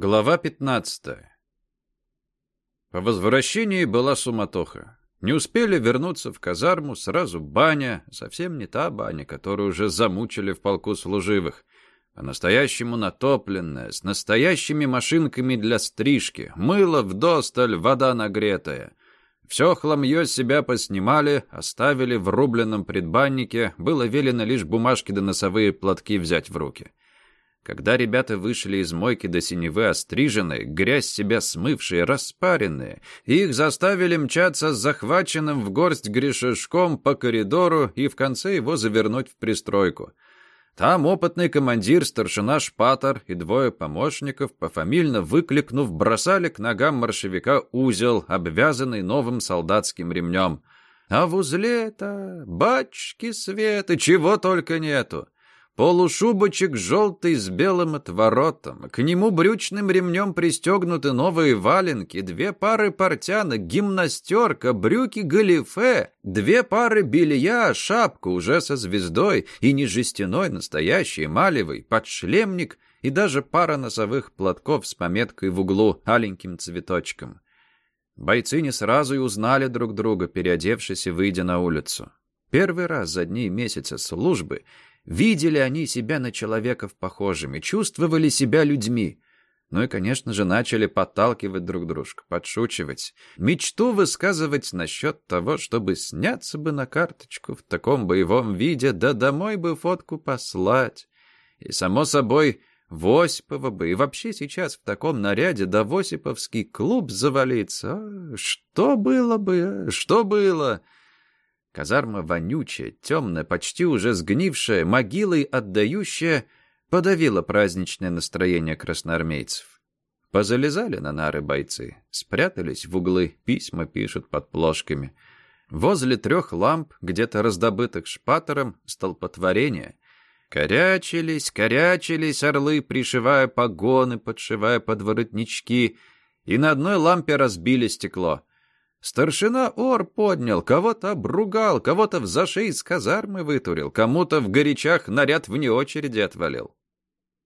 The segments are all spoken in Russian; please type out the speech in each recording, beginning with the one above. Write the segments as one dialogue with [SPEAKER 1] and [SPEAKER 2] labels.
[SPEAKER 1] Глава 15. По возвращении была суматоха. Не успели вернуться в казарму, сразу баня, совсем не та баня, которую уже замучили в полку служивых, по-настоящему натопленная, с настоящими машинками для стрижки, мыло вдосталь, вода нагретая. Все хламье себя поснимали, оставили в рубленном предбаннике, было велено лишь бумажки да носовые платки взять в руки. Когда ребята вышли из мойки до синевы остриженные, грязь себя смывшие, распаренные, их заставили мчаться с захваченным в горсть грешешком по коридору и в конце его завернуть в пристройку. Там опытный командир, старшина Шпатор и двое помощников, пофамильно выкликнув, бросали к ногам маршевика узел, обвязанный новым солдатским ремнем. А в узле-то, бачки светы, чего только нету. Полушубочек желтый с белым отворотом. К нему брючным ремнем пристегнуты новые валенки, две пары портянок, гимнастерка, брюки галифе, две пары белья, шапка уже со звездой и не жестяной, настоящий, малевый, подшлемник и даже пара носовых платков с пометкой в углу аленьким цветочком. Бойцы не сразу и узнали друг друга, переодевшись и выйдя на улицу. Первый раз за дни месяца службы — Видели они себя на человеков похожими, чувствовали себя людьми. Ну и, конечно же, начали подталкивать друг дружку, подшучивать, мечту высказывать насчет того, чтобы сняться бы на карточку в таком боевом виде, да домой бы фотку послать. И, само собой, в Осипова бы, и вообще сейчас в таком наряде да в Осиповский клуб завалиться. А, что было бы, а? что было? Казарма вонючая, темная, почти уже сгнившая, могилой отдающая, подавила праздничное настроение красноармейцев. Позалезали на нары бойцы, спрятались в углы, письма пишут под плошками. Возле трех ламп, где-то раздобытых шпатором, столпотворение. Корячились, корячились орлы, пришивая погоны, подшивая подворотнички, и на одной лампе разбили стекло. Старшина ор поднял, кого-то обругал, кого-то в зашей из казармы вытурил, кому-то в горячах наряд вне очереди отвалил.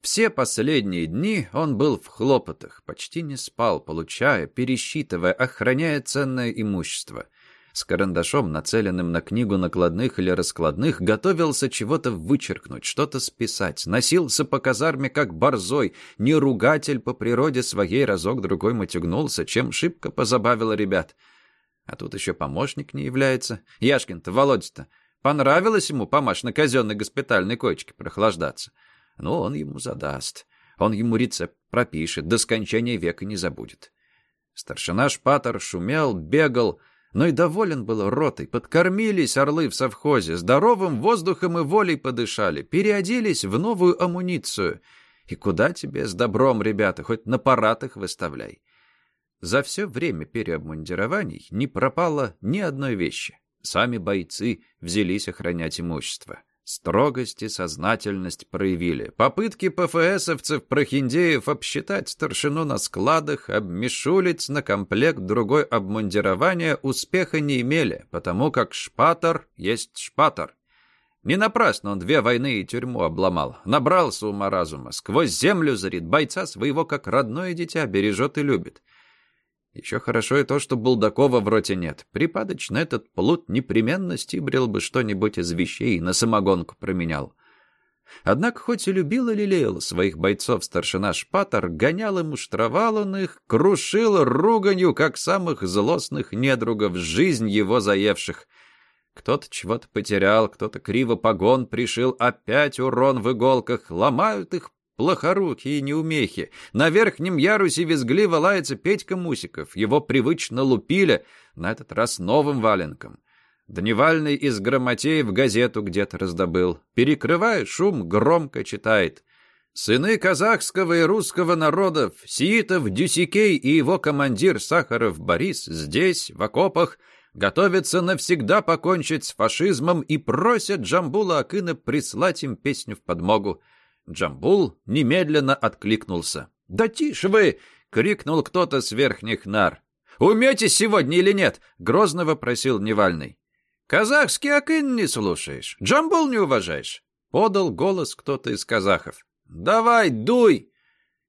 [SPEAKER 1] Все последние дни он был в хлопотах, почти не спал, получая, пересчитывая, охраняя ценное имущество. С карандашом, нацеленным на книгу накладных или раскладных, готовился чего-то вычеркнуть, что-то списать. Носился по казарме, как борзой, не ругатель по природе своей разок-другой матюгнулся, чем шибко позабавило ребят — а тут еще помощник не является. Яшкин-то, Володя-то, понравилось ему помашь на казенной госпитальной коечке прохлаждаться. Ну, он ему задаст. Он ему рецепт пропишет, до скончания века не забудет. Старшина Шпатор шумел, бегал, но и доволен был ротой. Подкормились орлы в совхозе, здоровым воздухом и волей подышали, переоделись в новую амуницию. И куда тебе с добром, ребята, хоть на паратах выставляй. За все время переобмундирований не пропало ни одной вещи. Сами бойцы взялись охранять имущество. Строгость и сознательность проявили. Попытки ПФСовцев-прохиндеев обсчитать старшину на складах, обмешулить на комплект другой обмундирования успеха не имели, потому как шпатор есть шпатор. Не напрасно он две войны и тюрьму обломал. Набрался ума-разума, сквозь землю зарит, бойца своего как родное дитя бережет и любит. Еще хорошо и то, что Булдакова в роте нет. Припадочно этот плут непременно стибрил бы что-нибудь из вещей и на самогонку променял. Однако, хоть и любил и лелеял своих бойцов старшина Шпатор, гонял и муштровал он их, крушил руганью, как самых злостных недругов, жизнь его заевших. Кто-то чего-то потерял, кто-то криво погон пришил, опять урон в иголках, ломают их плохорукие неумехи. На верхнем ярусе визгливо лается Петька Мусиков. Его привычно лупили, на этот раз новым валенком. Дневальный из грамотеев газету где-то раздобыл. Перекрывая шум, громко читает. Сыны казахского и русского народов, Сиитов Дюсикей и его командир Сахаров Борис здесь, в окопах, готовятся навсегда покончить с фашизмом и просят Джамбула Акына прислать им песню в подмогу. Джамбул немедленно откликнулся. «Да тише вы!» — крикнул кто-то с верхних нар. «Умете сегодня или нет?» — грозно вопросил Невальный. «Казахский акын не слушаешь, Джамбул не уважаешь?» — подал голос кто-то из казахов. «Давай, дуй!»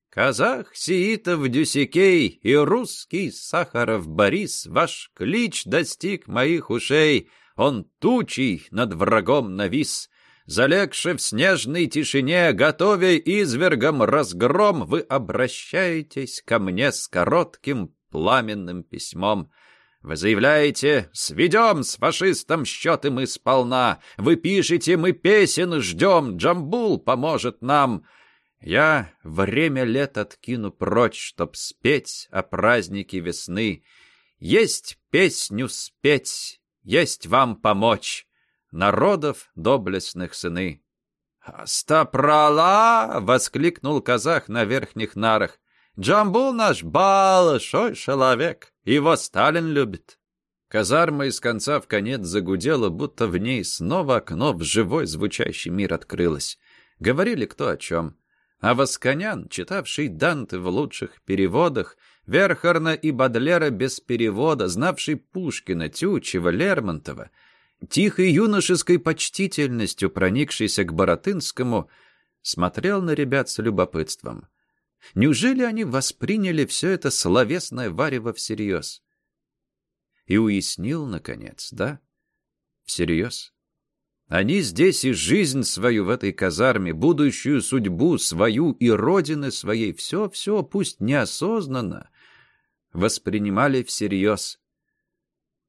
[SPEAKER 1] Казах Сиитов Дюсикей и русский Сахаров Борис, ваш клич достиг моих ушей, он тучей над врагом навис. Залегши в снежной тишине, готовя извергом разгром, вы обращаетесь ко мне с коротким пламенным письмом. Вы заявляете, сведем с фашистом счеты мы сполна. Вы пишете, мы песен ждем, Джамбул поможет нам. Я время лет откину прочь, чтоб спеть о празднике весны. Есть песню спеть, есть вам помочь, народов доблестных сыны. «Стапрала!» — воскликнул казах на верхних нарах. «Джамбул наш большой человек, его Сталин любит». Казарма из конца в конец загудела, будто в ней снова окно в живой звучащий мир открылось. Говорили кто о чем. А Восконян, читавший Данте в лучших переводах, Верхарна и Бадлера без перевода, знавший Пушкина, Тютчева, Лермонтова, тихой юношеской почтительностью проникшийся к Боротынскому, смотрел на ребят с любопытством. Неужели они восприняли все это словесное варево всерьез? И уяснил, наконец, да? Всерьез. Они здесь и жизнь свою в этой казарме, будущую судьбу свою и родины своей, все-все, пусть неосознанно, воспринимали всерьез.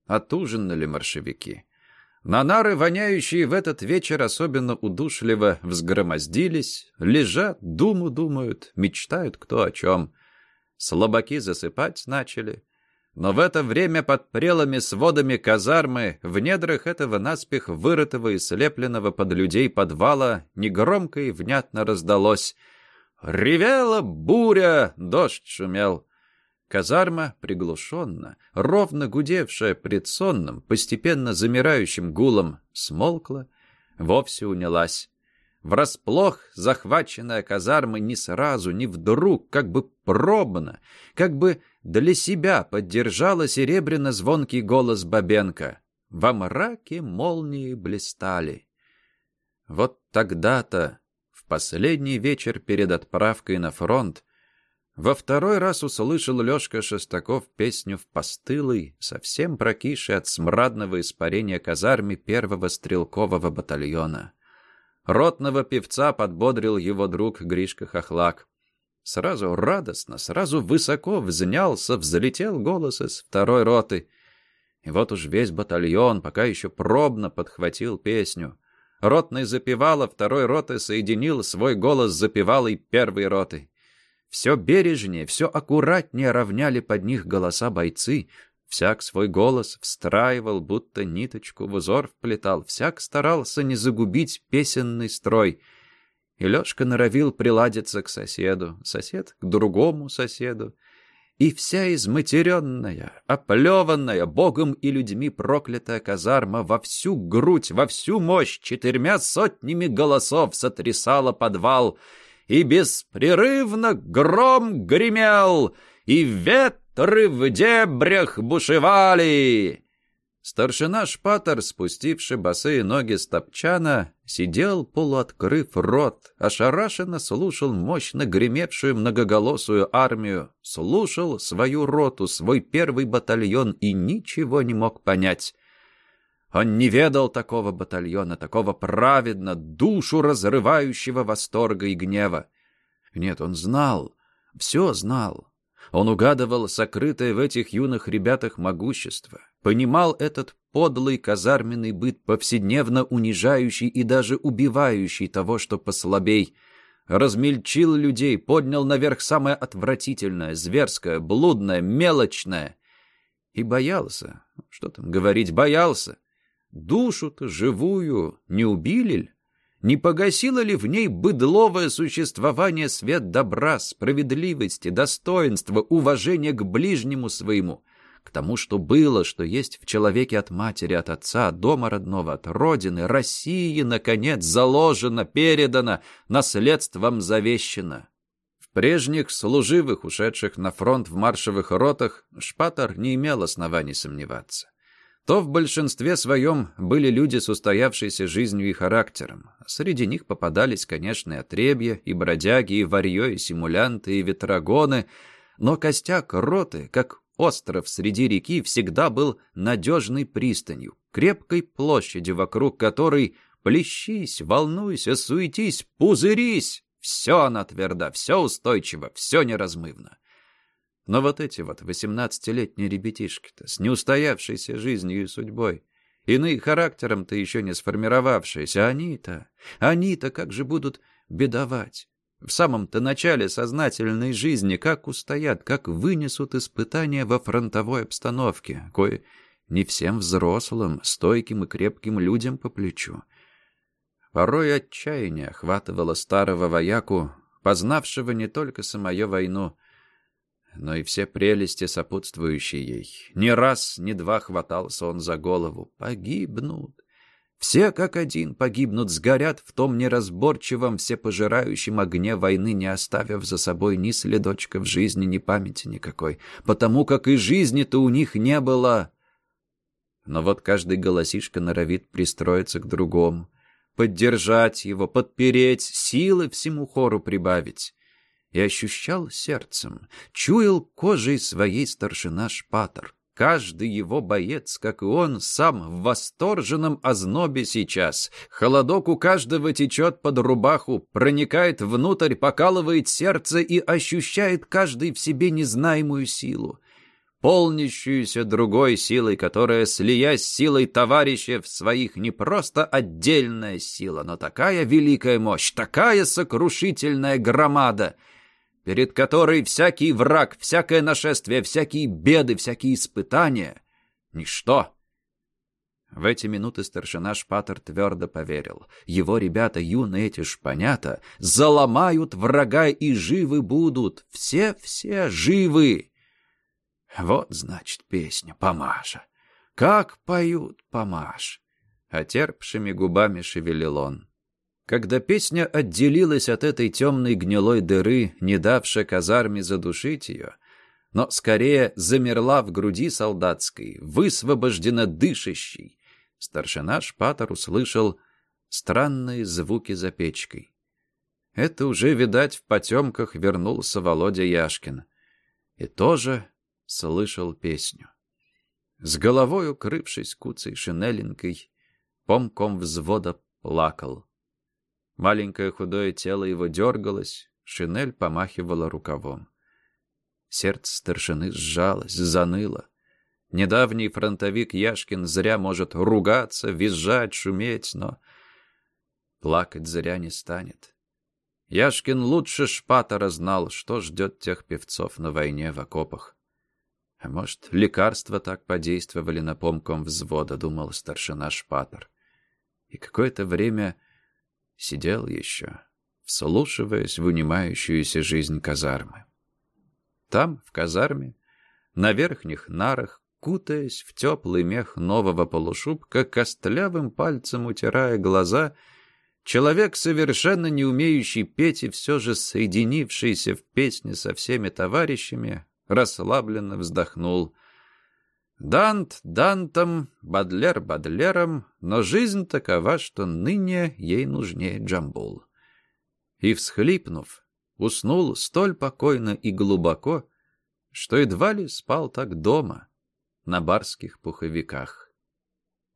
[SPEAKER 1] Отужинали маршевики. На нары, воняющие в этот вечер особенно удушливо, взгромоздились, лежат, думу думают, мечтают кто о чем. Слабаки засыпать начали — но в это время под прелыми сводами казармы, в недрах этого наспех вырытого и слепленного под людей подвала, негромко и внятно раздалось. Ревела буря, дождь шумел. Казарма приглушенно, ровно гудевшая пред сонным, постепенно замирающим гулом, смолкла, вовсе унялась. Врасплох захваченная казарма не сразу, не вдруг, как бы пробно, как бы для себя поддержала серебряно-звонкий голос Бабенко. Во мраке молнии блистали. Вот тогда-то, в последний вечер перед отправкой на фронт, во второй раз услышал Лёшка Шестаков песню в постылой, совсем прокисшей от смрадного испарения казарме первого стрелкового батальона. Ротного певца подбодрил его друг Гришка Хохлак. Сразу радостно, сразу высоко взнялся, взлетел голос из второй роты. И вот уж весь батальон, пока еще пробно, подхватил песню. Ротный запевала, второй роты соединил свой голос с запевалой первой роты. Все бережнее, все аккуратнее равняли под них голоса бойцы. Всяк свой голос встраивал, будто ниточку в узор вплетал. Всяк старался не загубить песенный строй — и Лёшка норовил приладиться к соседу, сосед к другому соседу. И вся изматеренная, оплеванная Богом и людьми проклятая казарма во всю грудь, во всю мощь четырьмя сотнями голосов сотрясала подвал, и беспрерывно гром гремел, и ветры в дебрях бушевали. Старшина Шпатер, спустивший босые ноги с топчана, сидел, полуоткрыв рот, ошарашенно слушал мощно гремевшую многоголосую армию, слушал свою роту, свой первый батальон и ничего не мог понять. Он не ведал такого батальона, такого праведно, душу разрывающего восторга и гнева. Нет, он знал, все знал. Он угадывал сокрытое в этих юных ребятах могущество, понимал этот подлый казарменный быт, повседневно унижающий и даже убивающий того, что послабей, размельчил людей, поднял наверх самое отвратительное, зверское, блудное, мелочное. И боялся, что там говорить, боялся. Душу-то живую не убили ли? Не погасило ли в ней быдловое существование свет добра, справедливости, достоинства, уважения к ближнему своему — к тому, что было, что есть в человеке от матери, от отца, от дома родного, от родины, России, наконец, заложено, передано, наследством завещено. В прежних служивых, ушедших на фронт в маршевых ротах, Шпатор не имел оснований сомневаться. То в большинстве своем были люди с устоявшейся жизнью и характером. Среди них попадались, конечно, и отребья, и бродяги, и варьё, и симулянты, и ветрогоны, но костяк роты, как остров среди реки, всегда был надежной пристанью, крепкой площадью, вокруг которой плещись, волнуйся, суетись, пузырись. Все она тверда, все устойчиво, все неразмывно. Но вот эти вот восемнадцатилетние ребятишки-то с неустоявшейся жизнью и судьбой, иные характером-то еще не сформировавшиеся, они-то, они-то как же будут бедовать? В самом-то начале сознательной жизни как устоят, как вынесут испытания во фронтовой обстановке, кое не всем взрослым, стойким и крепким людям по плечу. Порой отчаяние охватывало старого вояку, познавшего не только самую войну, но и все прелести, сопутствующие ей. Ни раз, ни два хватался он за голову. Погибнут. Все как один погибнут, сгорят в том неразборчивом, всепожирающем огне войны, не оставив за собой ни следочка в жизни, ни памяти никакой, потому как и жизни-то у них не было. Но вот каждый голосишка норовит пристроиться к другому, поддержать его, подпереть, силы всему хору прибавить и ощущал сердцем, чуял кожей своей старшина Шпатер. Каждый его боец, как и он, сам в восторженном ознобе сейчас. Холодок у каждого течет под рубаху, проникает внутрь, покалывает сердце и ощущает каждый в себе незнаемую силу полнящуюся другой силой, которая, слиясь с силой товарища в своих, не просто отдельная сила, но такая великая мощь, такая сокрушительная громада — перед которой всякий враг, всякое нашествие, всякие беды, всякие испытания — ничто. В эти минуты старшина Шпатер твердо поверил. Его ребята, юные эти шпанята, заломают врага и живы будут. Все-все живы. Вот, значит, песня «Помаша». Как поют «Помаш». А терпшими губами шевелил он. Когда песня отделилась от этой темной гнилой дыры, не давшей казарме задушить ее, но скорее замерла в груди солдатской, высвобождена дышащей, старшина Шпатор услышал странные звуки за печкой. Это уже, видать, в потемках вернулся Володя Яшкин. И тоже слышал песню. С головой укрывшись куцей шинелинкой, помком взвода плакал. Маленькое худое тело его дергалось, шинель помахивала рукавом. Сердце старшины сжалось, заныло. Недавний фронтовик Яшкин зря может ругаться, визжать, шуметь, но плакать зря не станет. Яшкин лучше Шпатора знал, что ждет тех певцов на войне в окопах. А может, лекарства так подействовали на помком взвода, думал старшина Шпатор. И какое-то время сидел еще, вслушиваясь в унимающуюся жизнь казармы. Там, в казарме, на верхних нарах, кутаясь в теплый мех нового полушубка, костлявым пальцем утирая глаза, человек, совершенно не умеющий петь и все же соединившийся в песне со всеми товарищами, расслабленно вздохнул — Дант Дантом, Бадлер Бадлером, но жизнь такова, что ныне ей нужнее Джамбул. И, всхлипнув, уснул столь покойно и глубоко, что едва ли спал так дома, на барских пуховиках.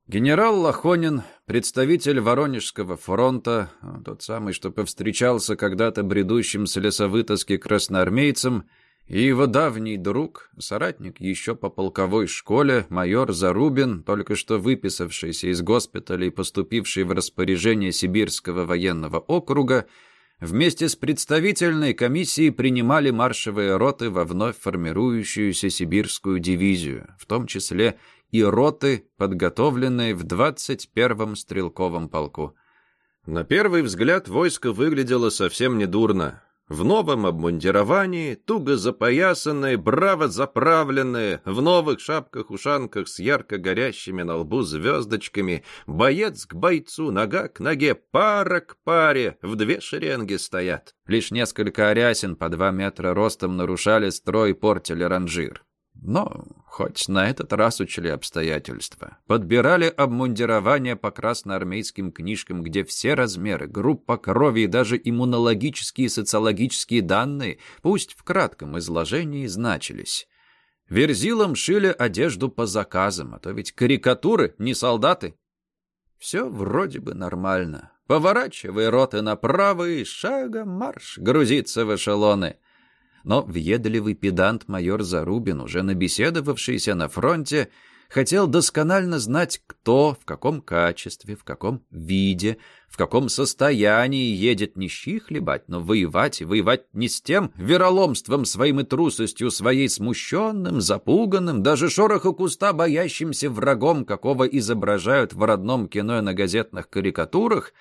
[SPEAKER 1] Генерал Лохонин, представитель Воронежского фронта, тот самый, что повстречался когда-то бредущим с лесовытаски красноармейцем, и его давний друг, соратник еще по полковой школе, майор Зарубин, только что выписавшийся из госпиталя и поступивший в распоряжение Сибирского военного округа, вместе с представительной комиссией принимали маршевые роты во вновь формирующуюся сибирскую дивизию, в том числе и роты, подготовленные в 21-м стрелковом полку. На первый взгляд войско выглядело совсем недурно. В новом обмундировании, туго запоясанные, браво заправленные, в новых шапках-ушанках с ярко горящими на лбу звездочками, боец к бойцу, нога к ноге, пара к паре, в две шеренги стоят. Лишь несколько арясин по два метра ростом нарушали строй портили ранжир. Но хоть на этот раз учли обстоятельства. Подбирали обмундирование по красноармейским книжкам, где все размеры, группа крови и даже иммунологические и социологические данные, пусть в кратком изложении, значились. Верзилам шили одежду по заказам, а то ведь карикатуры, не солдаты. Все вроде бы нормально. Поворачивай роты направо и шагом марш грузиться в эшелоны — но въедливый педант майор Зарубин, уже набеседовавшийся на фронте, хотел досконально знать, кто, в каком качестве, в каком виде, в каком состоянии едет не щи хлебать, но воевать, и воевать не с тем вероломством своим и трусостью своей смущенным, запуганным, даже шороха куста боящимся врагом, какого изображают в родном кино и на газетных карикатурах,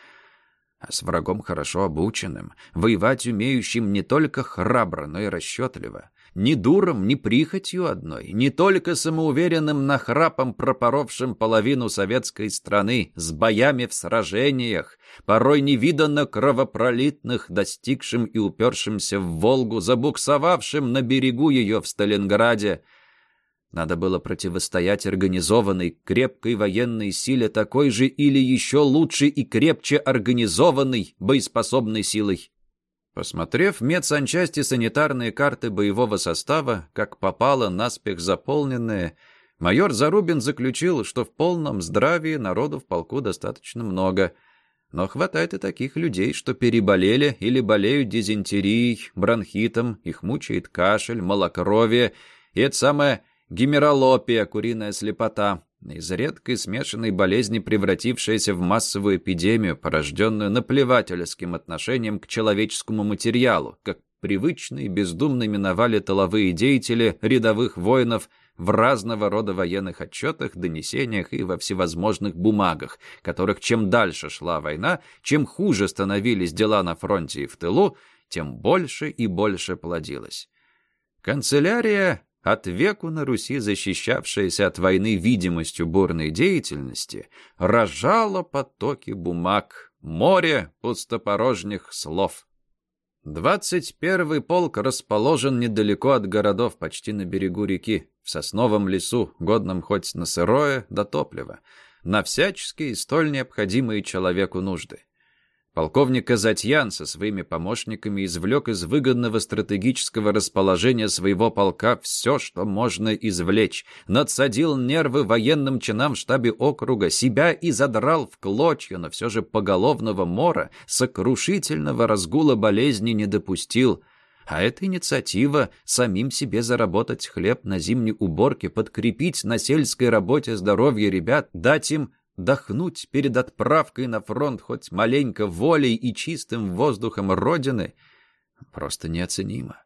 [SPEAKER 1] а с врагом хорошо обученным, воевать умеющим не только храбро, но и расчетливо, ни дуром, ни прихотью одной, не только самоуверенным нахрапом, пропоровшим половину советской страны, с боями в сражениях, порой невиданно кровопролитных, достигшим и упершимся в Волгу, забуксовавшим на берегу ее в Сталинграде, надо было противостоять организованной, крепкой военной силе такой же или еще лучше и крепче организованной, боеспособной силой. Посмотрев медсанчасти санитарные карты боевого состава, как попало наспех заполненные, майор Зарубин заключил, что в полном здравии народу в полку достаточно много, но хватает и таких людей, что переболели или болеют дизентерией, бронхитом, их мучает кашель, малокровие, и это самое гемералопия, куриная слепота, из редкой смешанной болезни, превратившаяся в массовую эпидемию, порожденную наплевательским отношением к человеческому материалу, как привычно и бездумно миновали тыловые деятели рядовых воинов в разного рода военных отчетах, донесениях и во всевозможных бумагах, которых чем дальше шла война, чем хуже становились дела на фронте и в тылу, тем больше и больше плодилось. Канцелярия от веку на Руси защищавшаяся от войны видимостью бурной деятельности, рожала потоки бумаг, море пустопорожних слов. Двадцать первый полк расположен недалеко от городов, почти на берегу реки, в сосновом лесу, годном хоть на сырое до топлива, на всяческие столь необходимые человеку нужды. Полковник Казатьян со своими помощниками извлек из выгодного стратегического расположения своего полка все, что можно извлечь, надсадил нервы военным чинам в штабе округа, себя и задрал в клочья, но все же поголовного мора, сокрушительного разгула болезни не допустил. А эта инициатива самим себе заработать хлеб на зимней уборке, подкрепить на сельской работе здоровье ребят, дать им Дохнуть перед отправкой на фронт хоть маленько волей и чистым воздухом Родины просто неоценимо.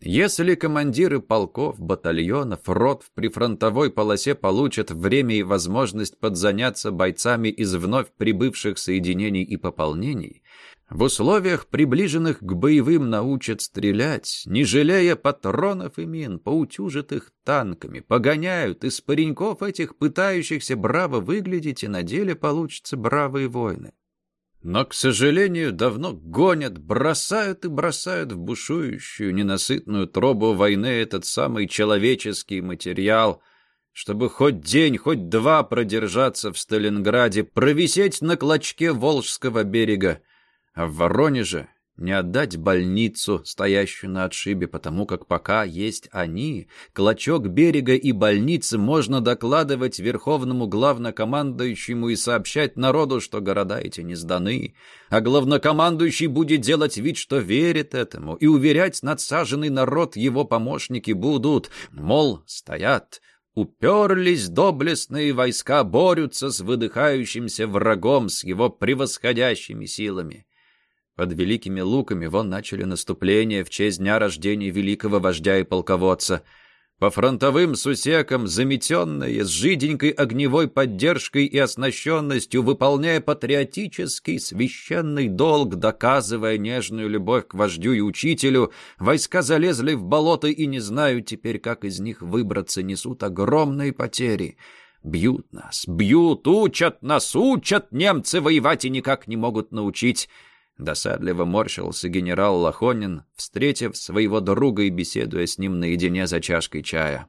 [SPEAKER 1] Если командиры полков, батальонов, рот в прифронтовой полосе получат время и возможность подзаняться бойцами из вновь прибывших соединений и пополнений, в условиях, приближенных к боевым, научат стрелять, не жалея патронов и мин, поутюжат их танками, погоняют из пареньков этих, пытающихся браво выглядеть, и на деле получатся бравые воины. Но, к сожалению, давно гонят, бросают и бросают в бушующую, ненасытную тробу войны этот самый человеческий материал, чтобы хоть день, хоть два продержаться в Сталинграде, провисеть на клочке Волжского берега, а в Воронеже не отдать больницу, стоящую на отшибе, потому как пока есть они, клочок берега и больницы можно докладывать верховному главнокомандующему и сообщать народу, что города эти не сданы, а главнокомандующий будет делать вид, что верит этому, и уверять надсаженный народ его помощники будут, мол, стоят, Уперлись доблестные войска, борются с выдыхающимся врагом, с его превосходящими силами. Под великими луками вон начали наступление в честь дня рождения великого вождя и полководца. По фронтовым сусекам, заметенные, с жиденькой огневой поддержкой и оснащенностью, выполняя патриотический священный долг, доказывая нежную любовь к вождю и учителю, войска залезли в болото и не знают теперь, как из них выбраться, несут огромные потери. Бьют нас, бьют, учат нас, учат немцы воевать и никак не могут научить. Досадливо морщился генерал Лохонин, встретив своего друга и беседуя с ним наедине за чашкой чая.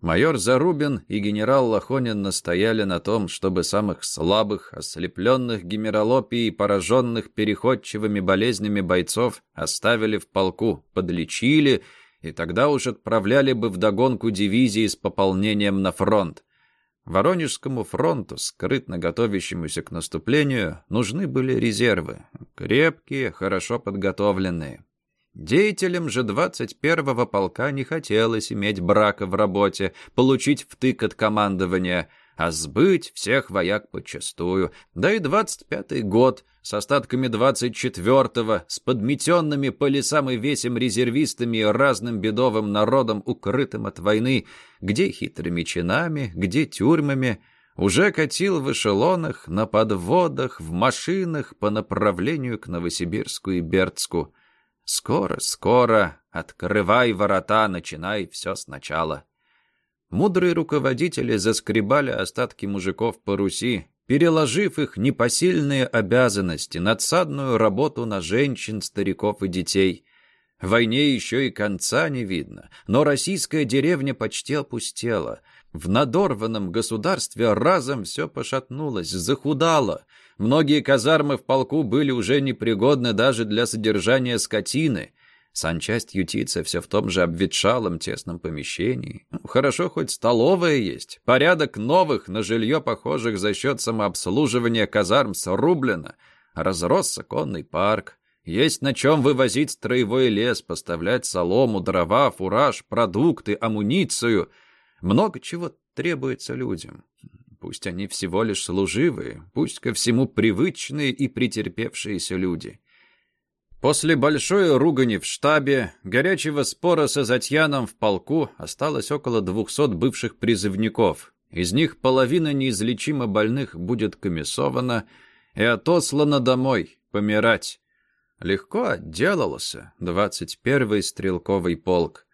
[SPEAKER 1] Майор Зарубин и генерал Лохонин настояли на том, чтобы самых слабых, ослепленных гемералопией и пораженных переходчивыми болезнями бойцов оставили в полку, подлечили, и тогда уж отправляли бы вдогонку дивизии с пополнением на фронт. Воронежскому фронту, скрытно готовящемуся к наступлению, нужны были резервы, крепкие, хорошо подготовленные. Деятелям же 21-го полка не хотелось иметь брака в работе, получить втык от командования, а сбыть всех вояк почастую. Да и 25-й год с остатками 24-го, с подметенными по лесам и весям резервистами и разным бедовым народом, укрытым от войны, где хитрыми чинами, где тюрьмами, уже катил в эшелонах, на подводах, в машинах по направлению к Новосибирску и Бердску. Скоро, скоро, открывай ворота, начинай все сначала. Мудрые руководители заскребали остатки мужиков по Руси, переложив их непосильные обязанности, надсадную работу на женщин, стариков и детей. Войне еще и конца не видно, но российская деревня почти опустела. В надорванном государстве разом все пошатнулось, захудало — Многие казармы в полку были уже непригодны даже для содержания скотины. Санчасть ютится все в том же обветшалом тесном помещении. Хорошо, хоть столовая есть. Порядок новых на жилье похожих за счет самообслуживания казарм срублено. Разросся конный парк. Есть на чем вывозить строевой лес, поставлять солому, дрова, фураж, продукты, амуницию. Много чего требуется людям. Пусть они всего лишь служивые, пусть ко всему привычные и претерпевшиеся люди. После большой ругани в штабе, горячего спора с Азатьяном в полку осталось около двухсот бывших призывников. Из них половина неизлечимо больных будет комиссована и отослана домой, помирать. Легко отделался 21-й стрелковый полк.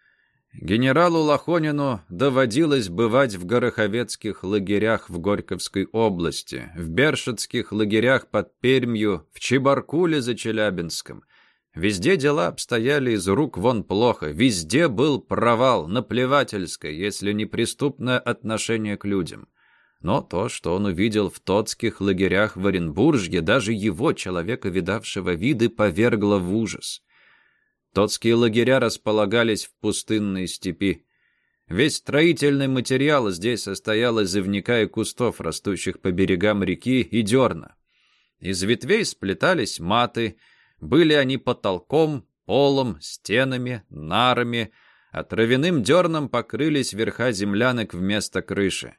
[SPEAKER 1] Генералу Лохонину доводилось бывать в гороховецких лагерях в Горьковской области, в Бершицких лагерях под Пермью, в Чебаркуле за Челябинском. Везде дела обстояли из рук вон плохо, везде был провал, наплевательское, если не преступное отношение к людям. Но то, что он увидел в тотских лагерях в Оренбуржье, даже его, человека, видавшего виды, повергло в ужас. Тотские лагеря располагались в пустынной степи. Весь строительный материал здесь состоял из ивника и кустов, растущих по берегам реки, и дерна. Из ветвей сплетались маты, были они потолком, полом, стенами, нарами, а травяным дерном покрылись верха землянок вместо крыши.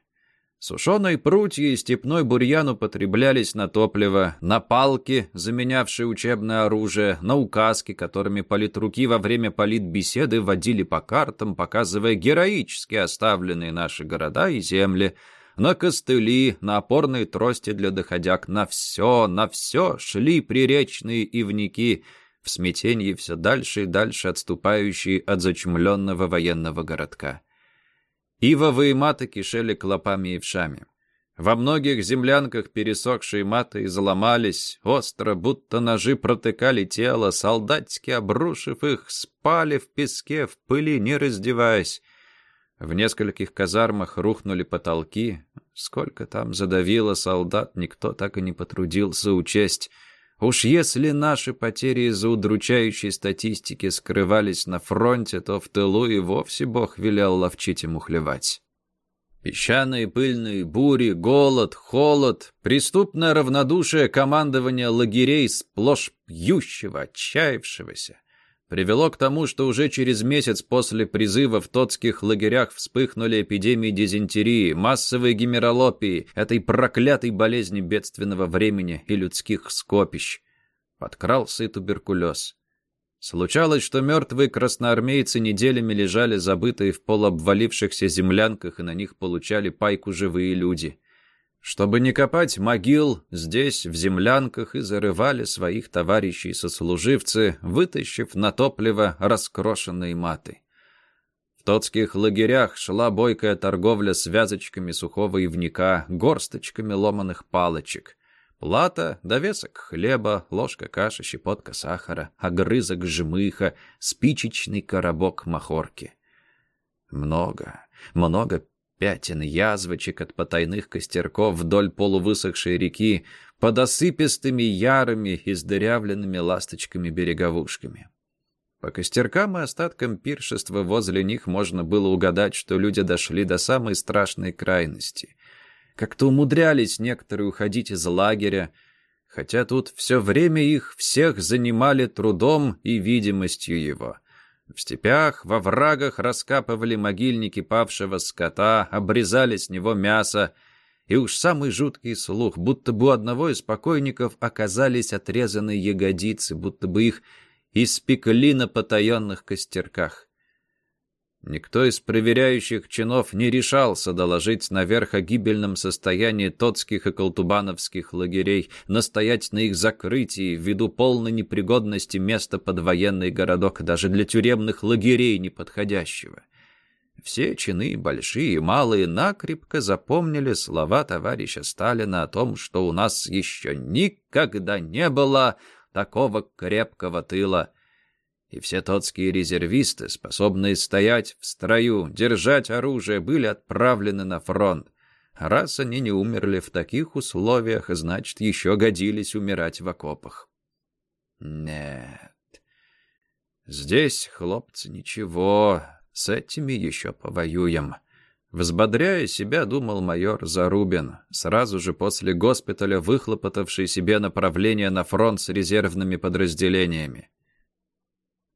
[SPEAKER 1] Сушеные прутья и степной бурьян употреблялись на топливо, на палки, заменявшие учебное оружие, на указки, которыми политруки во время политбеседы водили по картам, показывая героически оставленные наши города и земли, на костыли, на опорные трости для доходяг, на все, на все шли приречные ивники, в смятении все дальше и дальше отступающие от зачумленного военного городка. Ивовые маты кишели клопами и вшами. Во многих землянках пересохшие маты изломались, остро, будто ножи протыкали тело, солдатики, обрушив их, спали в песке, в пыли, не раздеваясь. В нескольких казармах рухнули потолки. Сколько там задавило солдат, никто так и не потрудился учесть. Уж если наши потери из-за удручающей статистики скрывались на фронте, то в тылу и вовсе Бог велел ловчить ему хлевать. Песчаные пыльные бури, голод, холод, преступное равнодушие командования лагерей сплошь пьющего, отчаявшегося привело к тому, что уже через месяц после призыва в тотских лагерях вспыхнули эпидемии дизентерии, массовой гемералопии, этой проклятой болезни бедственного времени и людских скопищ. Подкрался и туберкулез. Случалось, что мертвые красноармейцы неделями лежали забытые в полуобвалившихся землянках, и на них получали пайку живые люди. Чтобы не копать могил, здесь, в землянках, и зарывали своих товарищей-сослуживцы, вытащив на топливо раскрошенные маты. В тотских лагерях шла бойкая торговля связочками сухого ивника, горсточками ломаных палочек. Плата, довесок хлеба, ложка каши, щепотка сахара, огрызок жмыха, спичечный коробок махорки. Много, много пятен, язвочек от потайных костерков вдоль полувысохшей реки под осыпистыми ярами и сдырявленными ласточками-береговушками. По костеркам и остаткам пиршества возле них можно было угадать, что люди дошли до самой страшной крайности. Как-то умудрялись некоторые уходить из лагеря, хотя тут все время их всех занимали трудом и видимостью его. В степях, во врагах раскапывали могильники павшего скота, обрезали с него мясо, и уж самый жуткий слух, будто бы у одного из покойников оказались отрезаны ягодицы, будто бы их испекли на потаенных костерках. Никто из проверяющих чинов не решался доложить наверх о гибельном состоянии тотских и колтубановских лагерей, настоять на их закрытии ввиду полной непригодности места под военный городок, даже для тюремных лагерей неподходящего. Все чины, большие и малые, накрепко запомнили слова товарища Сталина о том, что у нас еще никогда не было такого крепкого тыла — и все тотские резервисты, способные стоять в строю, держать оружие, были отправлены на фронт. Раз они не умерли в таких условиях, значит, еще годились умирать в окопах. Нет. Здесь, хлопцы, ничего, с этими еще повоюем. Взбодряя себя, думал майор Зарубин, сразу же после госпиталя выхлопотавший себе направление на фронт с резервными подразделениями.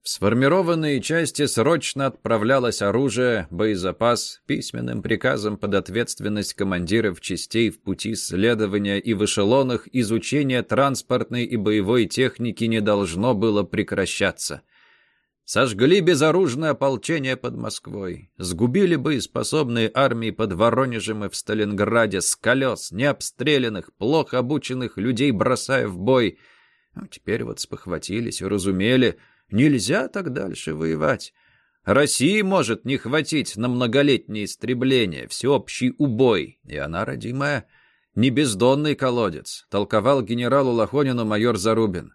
[SPEAKER 1] В сформированные части срочно отправлялось оружие, боезапас, письменным приказом под ответственность командиров частей в пути следования и в эшелонах изучения транспортной и боевой техники не должно было прекращаться. Сожгли безоружное ополчение под Москвой, сгубили боеспособные армии под Воронежем и в Сталинграде с колес, необстрелянных, плохо обученных людей бросая в бой. Ну, теперь вот спохватились и разумели — Нельзя так дальше воевать. России может не хватить на многолетнее истребление, всеобщий убой. И она, родимая, не бездонный колодец, толковал генералу Лохонину майор Зарубин.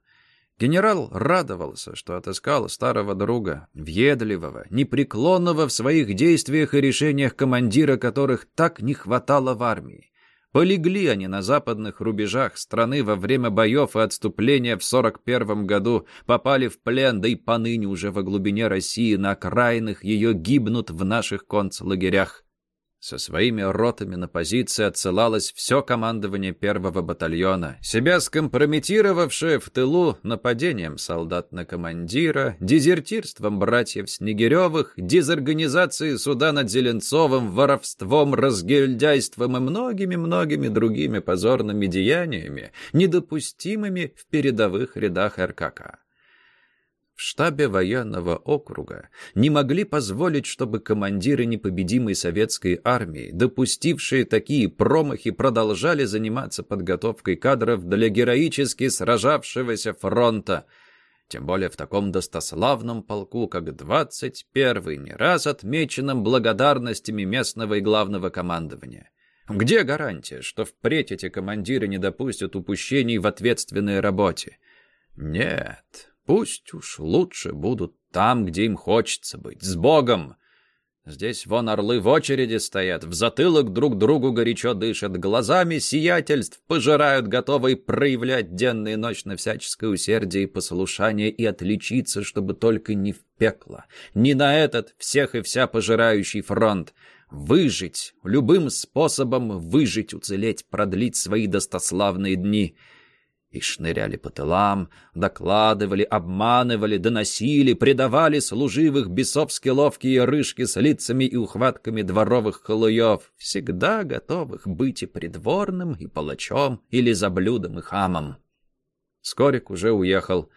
[SPEAKER 1] Генерал радовался, что отыскал старого друга, въедливого, непреклонного в своих действиях и решениях командира, которых так не хватало в армии. Полегли они на западных рубежах страны во время боев и отступления в 41 году, попали в плен, да и поныне уже во глубине России на окраинах ее гибнут в наших концлагерях. Со своими ротами на позиции отсылалось все командование первого батальона, себя скомпрометировавшее в тылу нападением солдат на командира, дезертирством братьев Снегиревых, дезорганизацией суда над Зеленцовым, воровством, разгильдяйством и многими-многими другими позорными деяниями, недопустимыми в передовых рядах РКК штабе военного округа не могли позволить, чтобы командиры непобедимой советской армии, допустившие такие промахи, продолжали заниматься подготовкой кадров для героически сражавшегося фронта, тем более в таком достославном полку, как 21-й, не раз отмеченном благодарностями местного и главного командования. Где гарантия, что впредь эти командиры не допустят упущений в ответственной работе? Нет, Пусть уж лучше будут там, где им хочется быть, с Богом. Здесь вон орлы в очереди стоят, в затылок друг другу горячо дышат, глазами сиятельств пожирают, готовые проявлять денно и ночно всяческое усердие и послушание и отличиться, чтобы только не в пекло, не на этот всех и вся пожирающий фронт. Выжить, любым способом выжить, уцелеть, продлить свои достославные дни — и шныряли по тылам, докладывали, обманывали, доносили, предавали служивых бесовски ловкие рыжки с лицами и ухватками дворовых халуев, всегда готовых быть и придворным, и палачом, или заблюдом и хамом. Скорик уже уехал.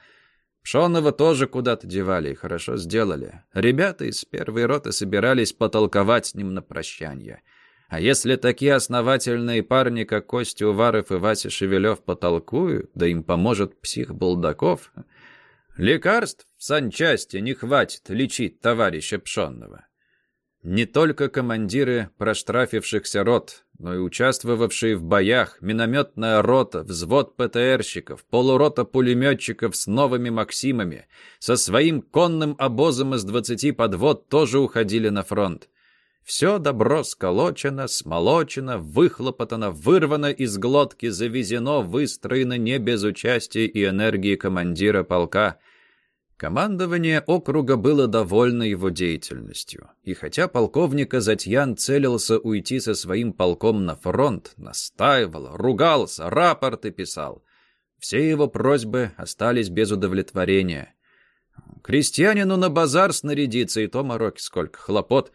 [SPEAKER 1] Пшонова тоже куда-то девали, и хорошо сделали. Ребята из первой роты собирались потолковать с ним на прощание — а если такие основательные парни, как Костя Уваров и Вася Шевелев, потолкуют, да им поможет псих Булдаков, лекарств в санчасти не хватит лечить товарища Пшонного. Не только командиры проштрафившихся рот, но и участвовавшие в боях, минометная рота, взвод ПТРщиков, полурота пулеметчиков с новыми «Максимами», со своим конным обозом из 20 подвод тоже уходили на фронт. Все добро сколочено, смолочено, выхлопотано, вырвано из глотки, завезено, выстроено не без участия и энергии командира полка – Командование округа было довольно его деятельностью, и хотя полковник Азатьян целился уйти со своим полком на фронт, настаивал, ругался, рапорты писал, все его просьбы остались без удовлетворения. Крестьянину на базар снарядиться, и то мороки сколько хлопот,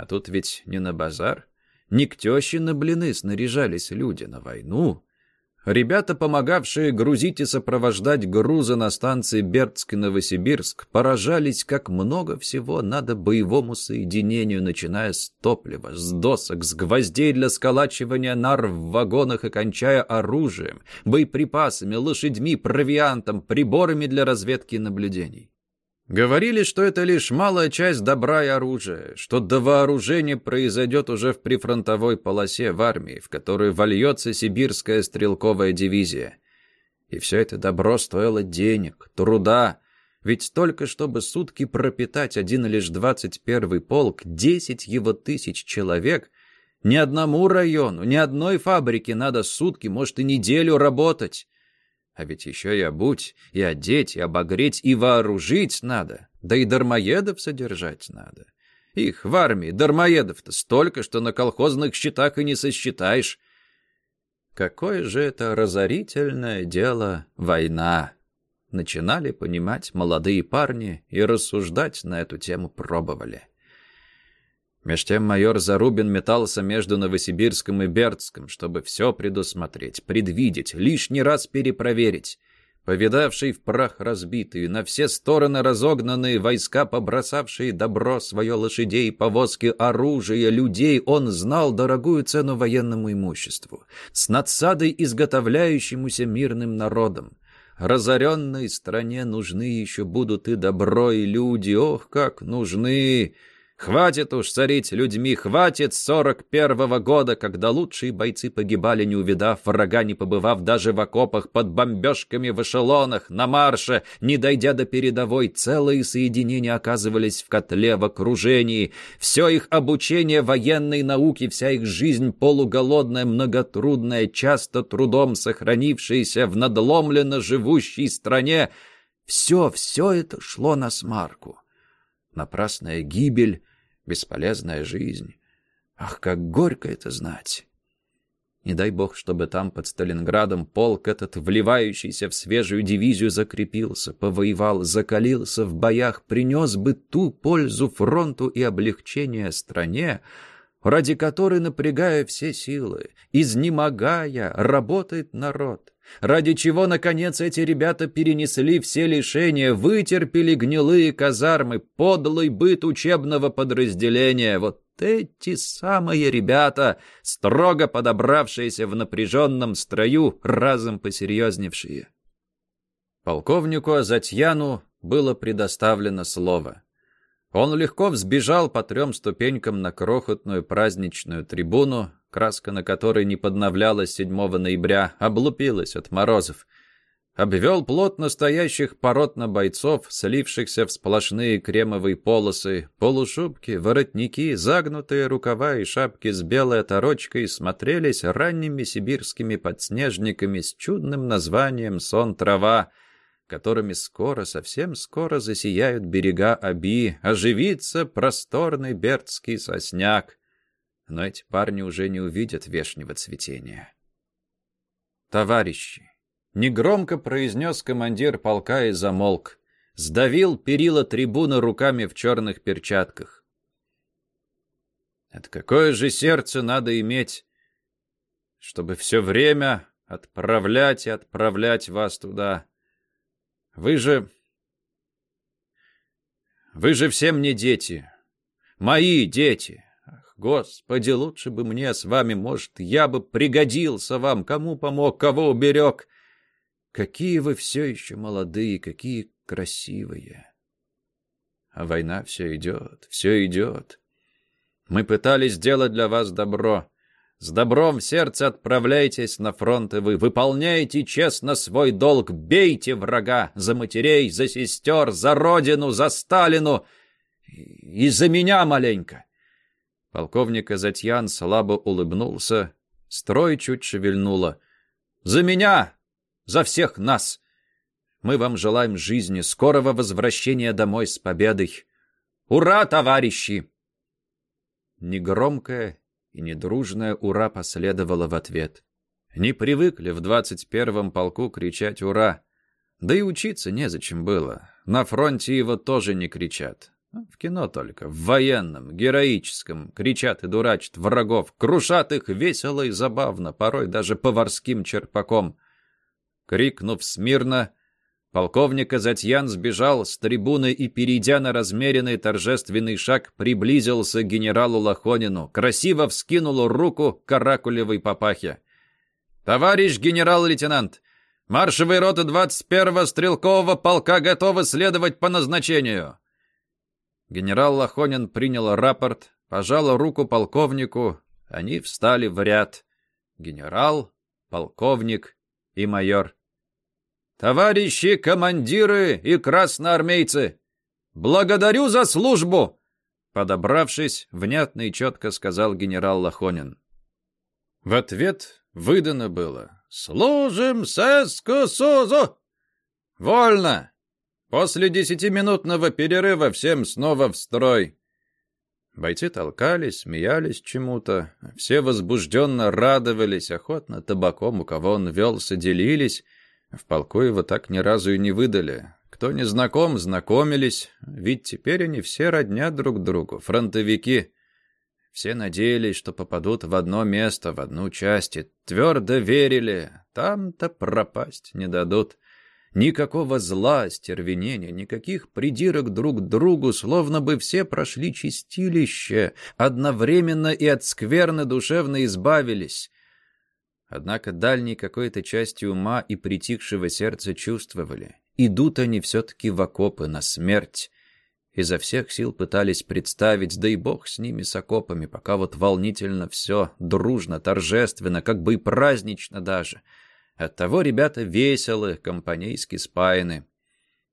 [SPEAKER 1] а тут ведь не на базар. Не к теще на блины снаряжались люди на войну, Ребята, помогавшие грузить и сопровождать грузы на станции Бердск-Новосибирск, поражались, как много всего надо боевому соединению, начиная с топлива, с досок, с гвоздей для сколачивания нар в вагонах и кончая оружием, боеприпасами, лошадьми, провиантом, приборами для разведки и наблюдений. Говорили, что это лишь малая часть добра и оружия, что до вооружения произойдет уже в прифронтовой полосе в армии, в которую вольется сибирская стрелковая дивизия. И все это добро стоило денег, труда, ведь только чтобы сутки пропитать один лишь двадцать первый полк, десять его тысяч человек, ни одному району, ни одной фабрике надо сутки, может и неделю работать. А ведь еще и обуть, и одеть, и обогреть, и вооружить надо. Да и дармоедов содержать надо. Их в армии, дармоедов-то столько, что на колхозных счетах и не сосчитаешь. Какое же это разорительное дело война! Начинали понимать молодые парни и рассуждать на эту тему пробовали. Меж тем майор Зарубин метался между Новосибирском и Бердском, чтобы все предусмотреть, предвидеть, лишний раз перепроверить. Повидавший в прах разбитые, на все стороны разогнанные войска, побросавшие добро, свое лошадей, повозки, оружие, людей, он знал дорогую цену военному имуществу, с надсадой изготовляющемуся мирным народом. Разоренной стране нужны еще будут и добро, и люди, ох, как нужны! Хватит уж царить людьми, хватит сорок первого года, когда лучшие бойцы погибали, не увидав врага, не побывав даже в окопах под бомбежками в эшелонах, на марше, не дойдя до передовой, целые соединения оказывались в котле, в окружении. Все их обучение военной науке, вся их жизнь полуголодная, многотрудная, часто трудом сохранившаяся в надломленно живущей стране, все, все это шло на смарку. Напрасная гибель, бесполезная жизнь. Ах, как горько это знать! Не дай бог, чтобы там, под Сталинградом, полк этот, вливающийся в свежую дивизию, закрепился, повоевал, закалился в боях, принес бы ту пользу фронту и облегчение стране, ради которой, напрягая все силы, изнемогая, работает народ, ради чего, наконец, эти ребята перенесли все лишения, вытерпели гнилые казармы, подлый быт учебного подразделения. Вот эти самые ребята, строго подобравшиеся в напряженном строю, разом посерьезневшие. Полковнику Азатьяну было предоставлено слово. Он легко взбежал по трем ступенькам на крохотную праздничную трибуну, краска на которой не подновлялась 7 ноября, облупилась от морозов. Обвел плотно стоящих поротно бойцов, слившихся в сплошные кремовые полосы, полушубки, воротники, загнутые рукава и шапки с белой оторочкой смотрелись ранними сибирскими подснежниками с чудным названием «Сон трава», которыми скоро, совсем скоро засияют берега Аби, оживится просторный бердский сосняк. Но эти парни уже не увидят вешнего цветения. «Товарищи!» — негромко произнес командир полка и замолк. Сдавил перила трибуны руками в черных перчатках. Это какое же сердце надо иметь, чтобы все время отправлять и отправлять вас туда, вы же... Вы же все мне дети. Мои дети. Господи, лучше бы мне с вами, может, я бы пригодился вам, кому помог, кого уберег. Какие вы все еще молодые, какие красивые. А война все идет, все идет. Мы пытались сделать для вас добро. С добром в сердце отправляйтесь на фронт, и вы выполняете честно свой долг. Бейте врага за матерей, за сестер, за родину, за Сталину и за меня маленько. Полковник Азатьян слабо улыбнулся. Строй чуть шевельнуло. «За меня! За всех нас! Мы вам желаем жизни, скорого возвращения домой с победой! Ура, товарищи!» Негромкое и недружное «Ура» последовало в ответ. Не привыкли в двадцать первом полку кричать «Ура!». Да и учиться незачем было. На фронте его тоже не кричат. В кино только, в военном, героическом, кричат и дурачат врагов, крушат их весело и забавно, порой даже поварским черпаком. Крикнув смирно, полковник Азатьян сбежал с трибуны и, перейдя на размеренный торжественный шаг, приблизился к генералу Лохонину, красиво вскинул руку к каракулевой папахе. «Товарищ генерал-лейтенант, маршевые роты 21-го стрелкового полка готовы следовать по назначению!» Генерал Лохонин принял рапорт, пожал руку полковнику. Они встали в ряд. Генерал, полковник и майор. «Товарищи командиры и красноармейцы! Благодарю за службу!» Подобравшись, внятно и четко сказал генерал Лохонин. В ответ выдано было «Служим ССКСУЗу!» «Вольно! После десятиминутного перерыва всем снова в строй. Бойцы толкались, смеялись чему-то. Все возбужденно радовались, охотно табаком, у кого он велся, делились. В полку его так ни разу и не выдали. Кто не знаком, знакомились. Ведь теперь они все родня друг другу, фронтовики. Все надеялись, что попадут в одно место, в одну часть, и твердо верили. Там-то пропасть не дадут. Никакого зла, стервенения, никаких придирок друг к другу, словно бы все прошли чистилище, одновременно и от скверны душевно избавились. Однако дальней какой-то части ума и притихшего сердца чувствовали. Идут они все-таки в окопы на смерть. Изо всех сил пытались представить, да и бог с ними, с окопами, пока вот волнительно все, дружно, торжественно, как бы и празднично даже — Оттого ребята веселы, компанейски спаяны.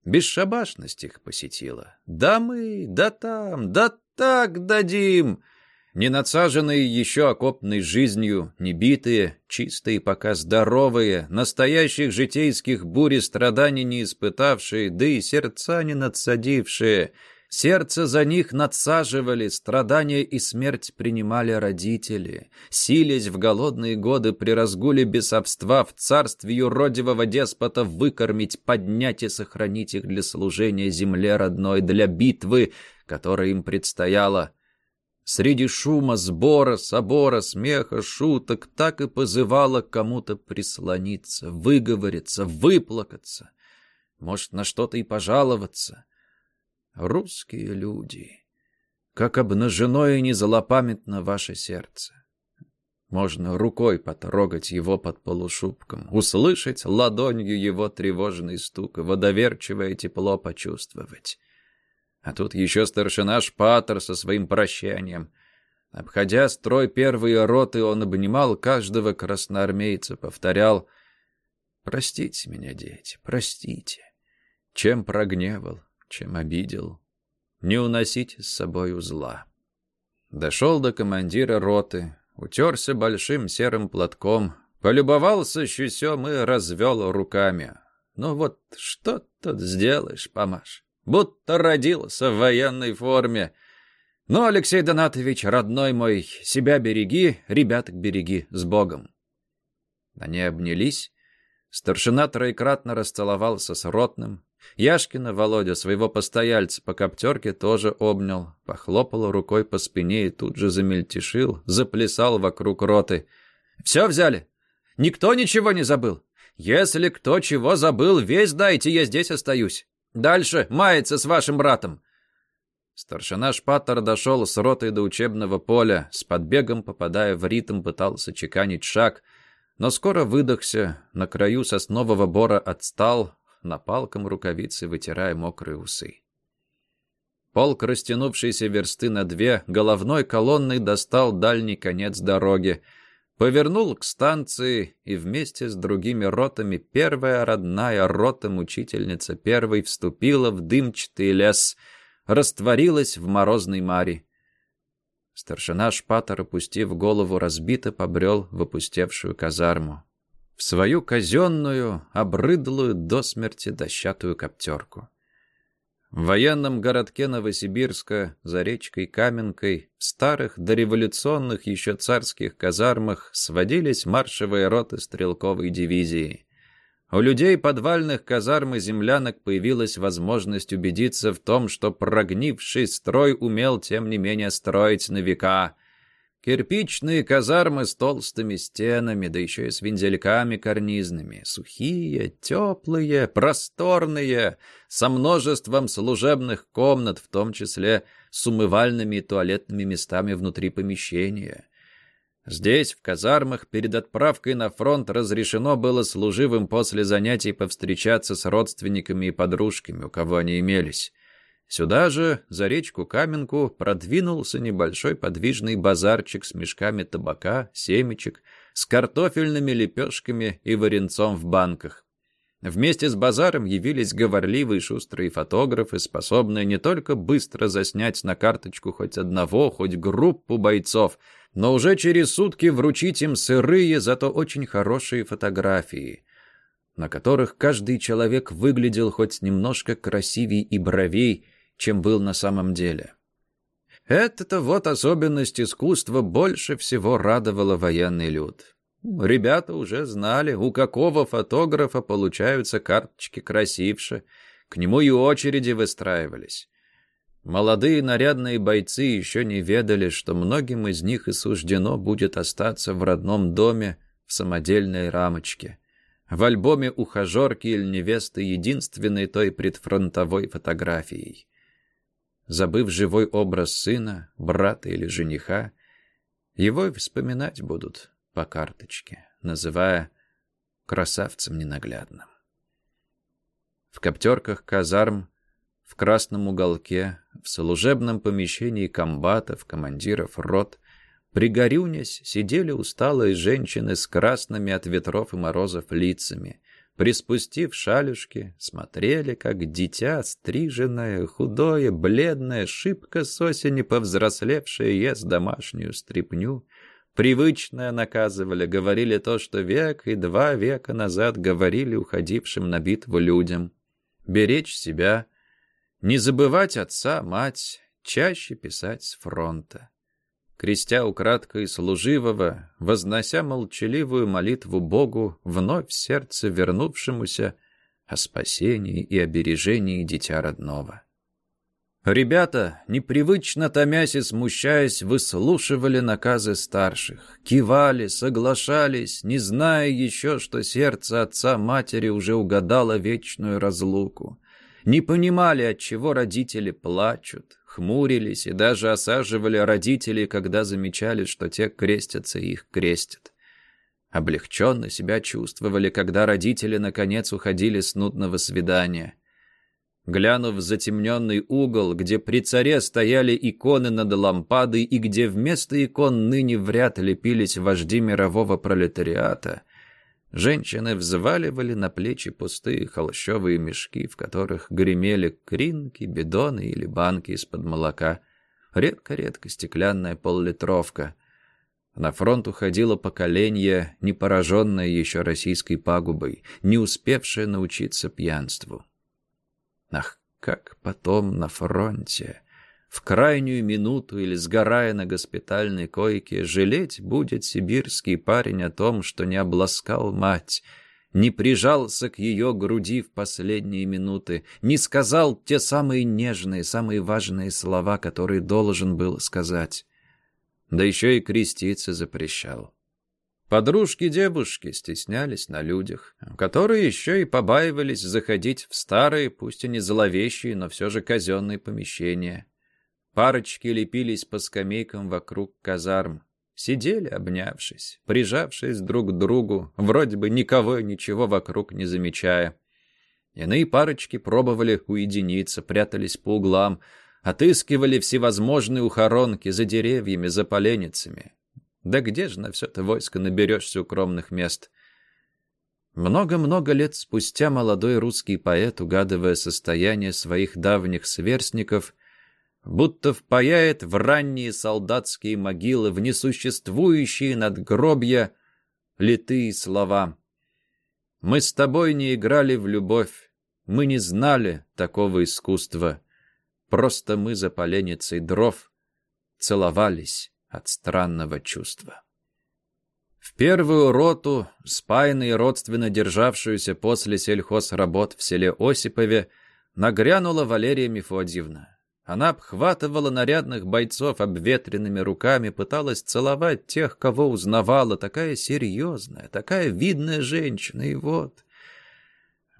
[SPEAKER 1] Бесшабашность их посетила. Да мы, да там, да так дадим. Не надсаженные еще окопной жизнью, не битые, чистые, пока здоровые, настоящих житейских бурь страданий не испытавшие, да и сердца не надсадившие — Сердце за них надсаживали, страдания и смерть принимали родители. Силясь в голодные годы при разгуле бесовства в царстве юродивого деспота выкормить, поднять и сохранить их для служения земле родной, для битвы, которая им предстояла. Среди шума, сбора, собора, смеха, шуток так и позывала кому-то прислониться, выговориться, выплакаться, может, на что-то и пожаловаться — Русские люди, как обнажено и незлопамятно ваше сердце. Можно рукой потрогать его под полушубком, услышать ладонью его тревожный стук, его доверчивое тепло почувствовать. А тут еще старшина Шпатер со своим прощанием. Обходя строй первые роты, он обнимал каждого красноармейца, повторял «Простите меня, дети, простите, чем прогневал, чем обидел. Не уносите с собой узла. Дошел до командира роты, утерся большим серым платком, полюбовался щусем и развел руками. Ну вот что тут сделаешь, Памаш? Будто родился в военной форме. Ну, Алексей Донатович, родной мой, себя береги, ребяток береги, с Богом. Они обнялись. Старшина троекратно расцеловался с ротным, Яшкина Володя своего постояльца по коптерке тоже обнял, похлопал рукой по спине и тут же замельтешил, заплясал вокруг роты. «Все взяли? Никто ничего не забыл? Если кто чего забыл, весь дайте, я здесь остаюсь. Дальше мается с вашим братом». Старшина Шпаттер дошел с ротой до учебного поля, с подбегом, попадая в ритм, пытался чеканить шаг, но скоро выдохся, на краю соснового бора отстал, напалком рукавицы, вытирая мокрые усы. Полк, растянувшийся версты на две, головной колонной достал дальний конец дороги, повернул к станции, и вместе с другими ротами первая родная рота-мучительница первой вступила в дымчатый лес, растворилась в морозной маре. Старшина Шпатер, опустив голову, разбито побрел в опустевшую казарму. В свою казенную, обрыдлую до смерти дощатую коптерку. В военном городке Новосибирска, за речкой Каменкой, в старых дореволюционных еще царских казармах сводились маршевые роты стрелковой дивизии. У людей подвальных казарм и землянок появилась возможность убедиться в том, что прогнивший строй умел, тем не менее, строить на века. Кирпичные казармы с толстыми стенами, да еще и с вензельками карнизными. Сухие, теплые, просторные, со множеством служебных комнат, в том числе с умывальными и туалетными местами внутри помещения. Здесь, в казармах, перед отправкой на фронт разрешено было служивым после занятий повстречаться с родственниками и подружками, у кого они имелись. Сюда же, за речку Каменку, продвинулся небольшой подвижный базарчик с мешками табака, семечек, с картофельными лепешками и варенцом в банках. Вместе с базаром явились говорливые шустрые фотографы, способные не только быстро заснять на карточку хоть одного, хоть группу бойцов, но уже через сутки вручить им сырые, зато очень хорошие фотографии, на которых каждый человек выглядел хоть немножко красивей и бровей, чем был на самом деле. Это-то вот особенность искусства больше всего радовала военный люд. Ребята уже знали, у какого фотографа получаются карточки красивше. К нему и очереди выстраивались. Молодые нарядные бойцы еще не ведали, что многим из них и суждено будет остаться в родном доме в самодельной рамочке. В альбоме ухажерки или невесты единственной той предфронтовой фотографией. Забыв живой образ сына, брата или жениха, его вспоминать будут по карточке, называя красавцем ненаглядным. В коптерках казарм, в красном уголке, в служебном помещении комбатов, командиров рот, пригорюнясь, сидели усталые женщины с красными от ветров и морозов лицами, приспустив шалюшки, смотрели, как дитя, стриженное, худое, бледное, шибко с осени повзрослевшее ест домашнюю стряпню, Привычное наказывали, говорили то, что век и два века назад говорили уходившим на битву людям. Беречь себя, не забывать отца, мать, чаще писать с фронта. Крестя украдкой служивого, вознося молчаливую молитву Богу, вновь сердце вернувшемуся о спасении и обережении дитя родного. Ребята, непривычно томясь и смущаясь, выслушивали наказы старших, кивали, соглашались, не зная еще, что сердце отца-матери уже угадало вечную разлуку. Не понимали, от чего родители плачут, хмурились и даже осаживали родителей, когда замечали, что те крестятся и их крестят. Облегченно себя чувствовали, когда родители наконец уходили с нудного свидания – Глянув в затемненный угол, где при царе стояли иконы над лампадой и где вместо икон ныне в ряд лепились вожди мирового пролетариата, женщины взваливали на плечи пустые холщовые мешки, в которых гремели кринки, бидоны или банки из-под молока. Редко-редко стеклянная поллитровка. На фронт уходило поколение, не пораженное еще российской пагубой, не успевшее научиться пьянству. Ах, как потом на фронте, в крайнюю минуту или сгорая на госпитальной койке, жалеть будет сибирский парень о том, что не обласкал мать, не прижался к ее груди в последние минуты, не сказал те самые нежные, самые важные слова, которые должен был сказать. Да еще и креститься запрещал. Подружки-девушки стеснялись на людях, которые еще и побаивались заходить в старые, пусть и не зловещие, но все же казенные помещения. Парочки лепились по скамейкам вокруг казарм. Сидели, обнявшись, прижавшись друг к другу, вроде бы никого и ничего вокруг не замечая. Иные парочки пробовали уединиться, прятались по углам, Отыскивали всевозможные ухоронки за деревьями, за поленницами. Да где же на все это войско наберешься укромных мест? Много-много лет спустя молодой русский поэт, угадывая состояние своих давних сверстников, будто впаяет в ранние солдатские могилы, в несуществующие надгробья, литые слова. «Мы с тобой не играли в любовь, мы не знали такого искусства, просто мы за поленницей дров целовались от странного чувства». В первую роту, спайно и родственно державшуюся после сельхозработ в селе Осипове, нагрянула Валерия Мефодьевна. Она обхватывала нарядных бойцов обветренными руками, пыталась целовать тех, кого узнавала, такая серьезная, такая видная женщина, и вот...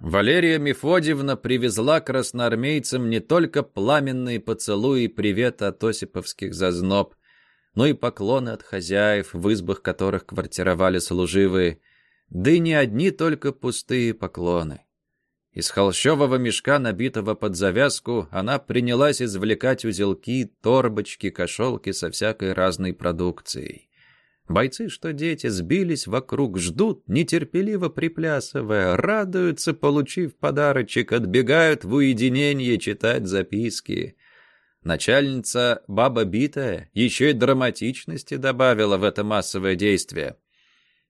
[SPEAKER 1] Валерия Мефодьевна привезла красноармейцам не только пламенные поцелуи и привет от осиповских зазноб, но и поклоны от хозяев, в избах которых квартировали служивые, да и не одни только пустые поклоны. Из холщового мешка, набитого под завязку, она принялась извлекать узелки, торбочки, кошелки со всякой разной продукцией. Бойцы, что дети, сбились вокруг, ждут, нетерпеливо приплясывая, радуются, получив подарочек, отбегают в уединение читать записки. Начальница, баба битая, еще и драматичности добавила в это массовое действие.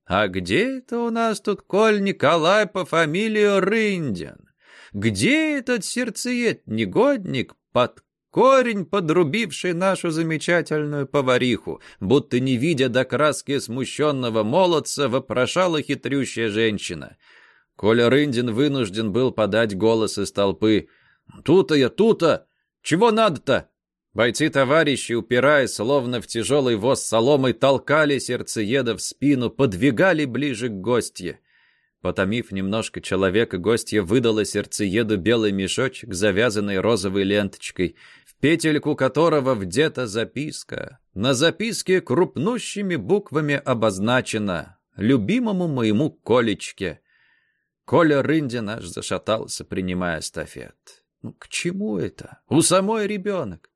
[SPEAKER 1] «А где это у нас тут Коль Николай по фамилии Рындин? Где этот сердцеед-негодник под корень, подрубивший нашу замечательную повариху, будто не видя до краски смущенного молодца, вопрошала хитрющая женщина?» Коля Рындин вынужден был подать голос из толпы. «Тута я, тута! Чего надо-то?» Бойцы-товарищи, упираясь, словно в тяжелый воз соломой, толкали сердцееда в спину, подвигали ближе к гостье. Потомив немножко человека, гостья выдала сердцееду белый мешочек, завязанный розовой ленточкой, в петельку которого вдета записка. На записке крупнущими буквами обозначено «Любимому моему Колечке». Коля Рындин аж зашатался, принимая стафет. Ну, к чему это? У самой ребенок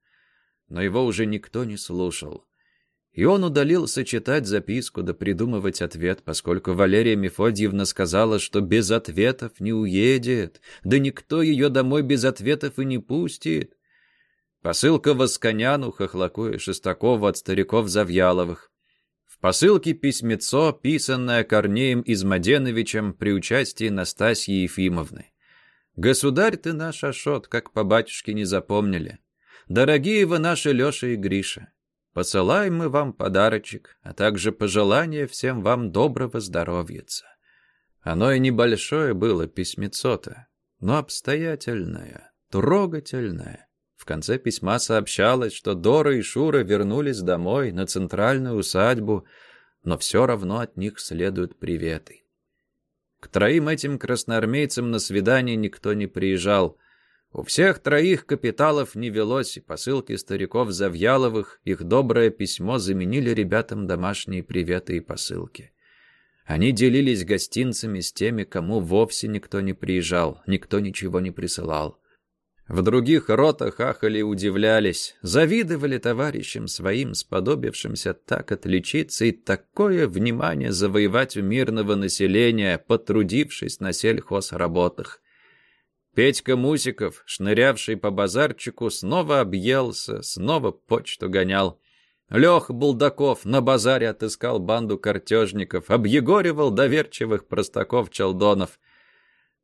[SPEAKER 1] но его уже никто не слушал. И он удалился читать записку да придумывать ответ, поскольку Валерия Мефодьевна сказала, что без ответов не уедет, да никто ее домой без ответов и не пустит. Посылка Восконяну, Хохлаку и Шестакову от стариков Завьяловых. В посылке письмецо, писанное Корнеем Измаденовичем при участии Настасьи Ефимовны. «Государь ты наш Ашот, как по батюшке не запомнили. Дорогие вы наши Леша и Гриша, посылаем мы вам подарочек, а также пожелание всем вам доброго здоровьица. Оно и небольшое было письмецо-то, но обстоятельное, трогательное. В конце письма сообщалось, что Дора и Шура вернулись домой, на центральную усадьбу, но все равно от них следуют приветы. К троим этим красноармейцам на свидание никто не приезжал, у всех троих капиталов не велось, и посылки стариков Завьяловых, их доброе письмо заменили ребятам домашние приветы и посылки. Они делились гостинцами с теми, кому вовсе никто не приезжал, никто ничего не присылал. В других ротах ахали и удивлялись, завидовали товарищам своим, сподобившимся так отличиться и такое внимание завоевать у мирного населения, потрудившись на сельхозработах. Петька Мусиков, шнырявший по базарчику, снова объелся, снова почту гонял. Лех Булдаков на базаре отыскал банду картежников, объегоривал доверчивых простаков-челдонов.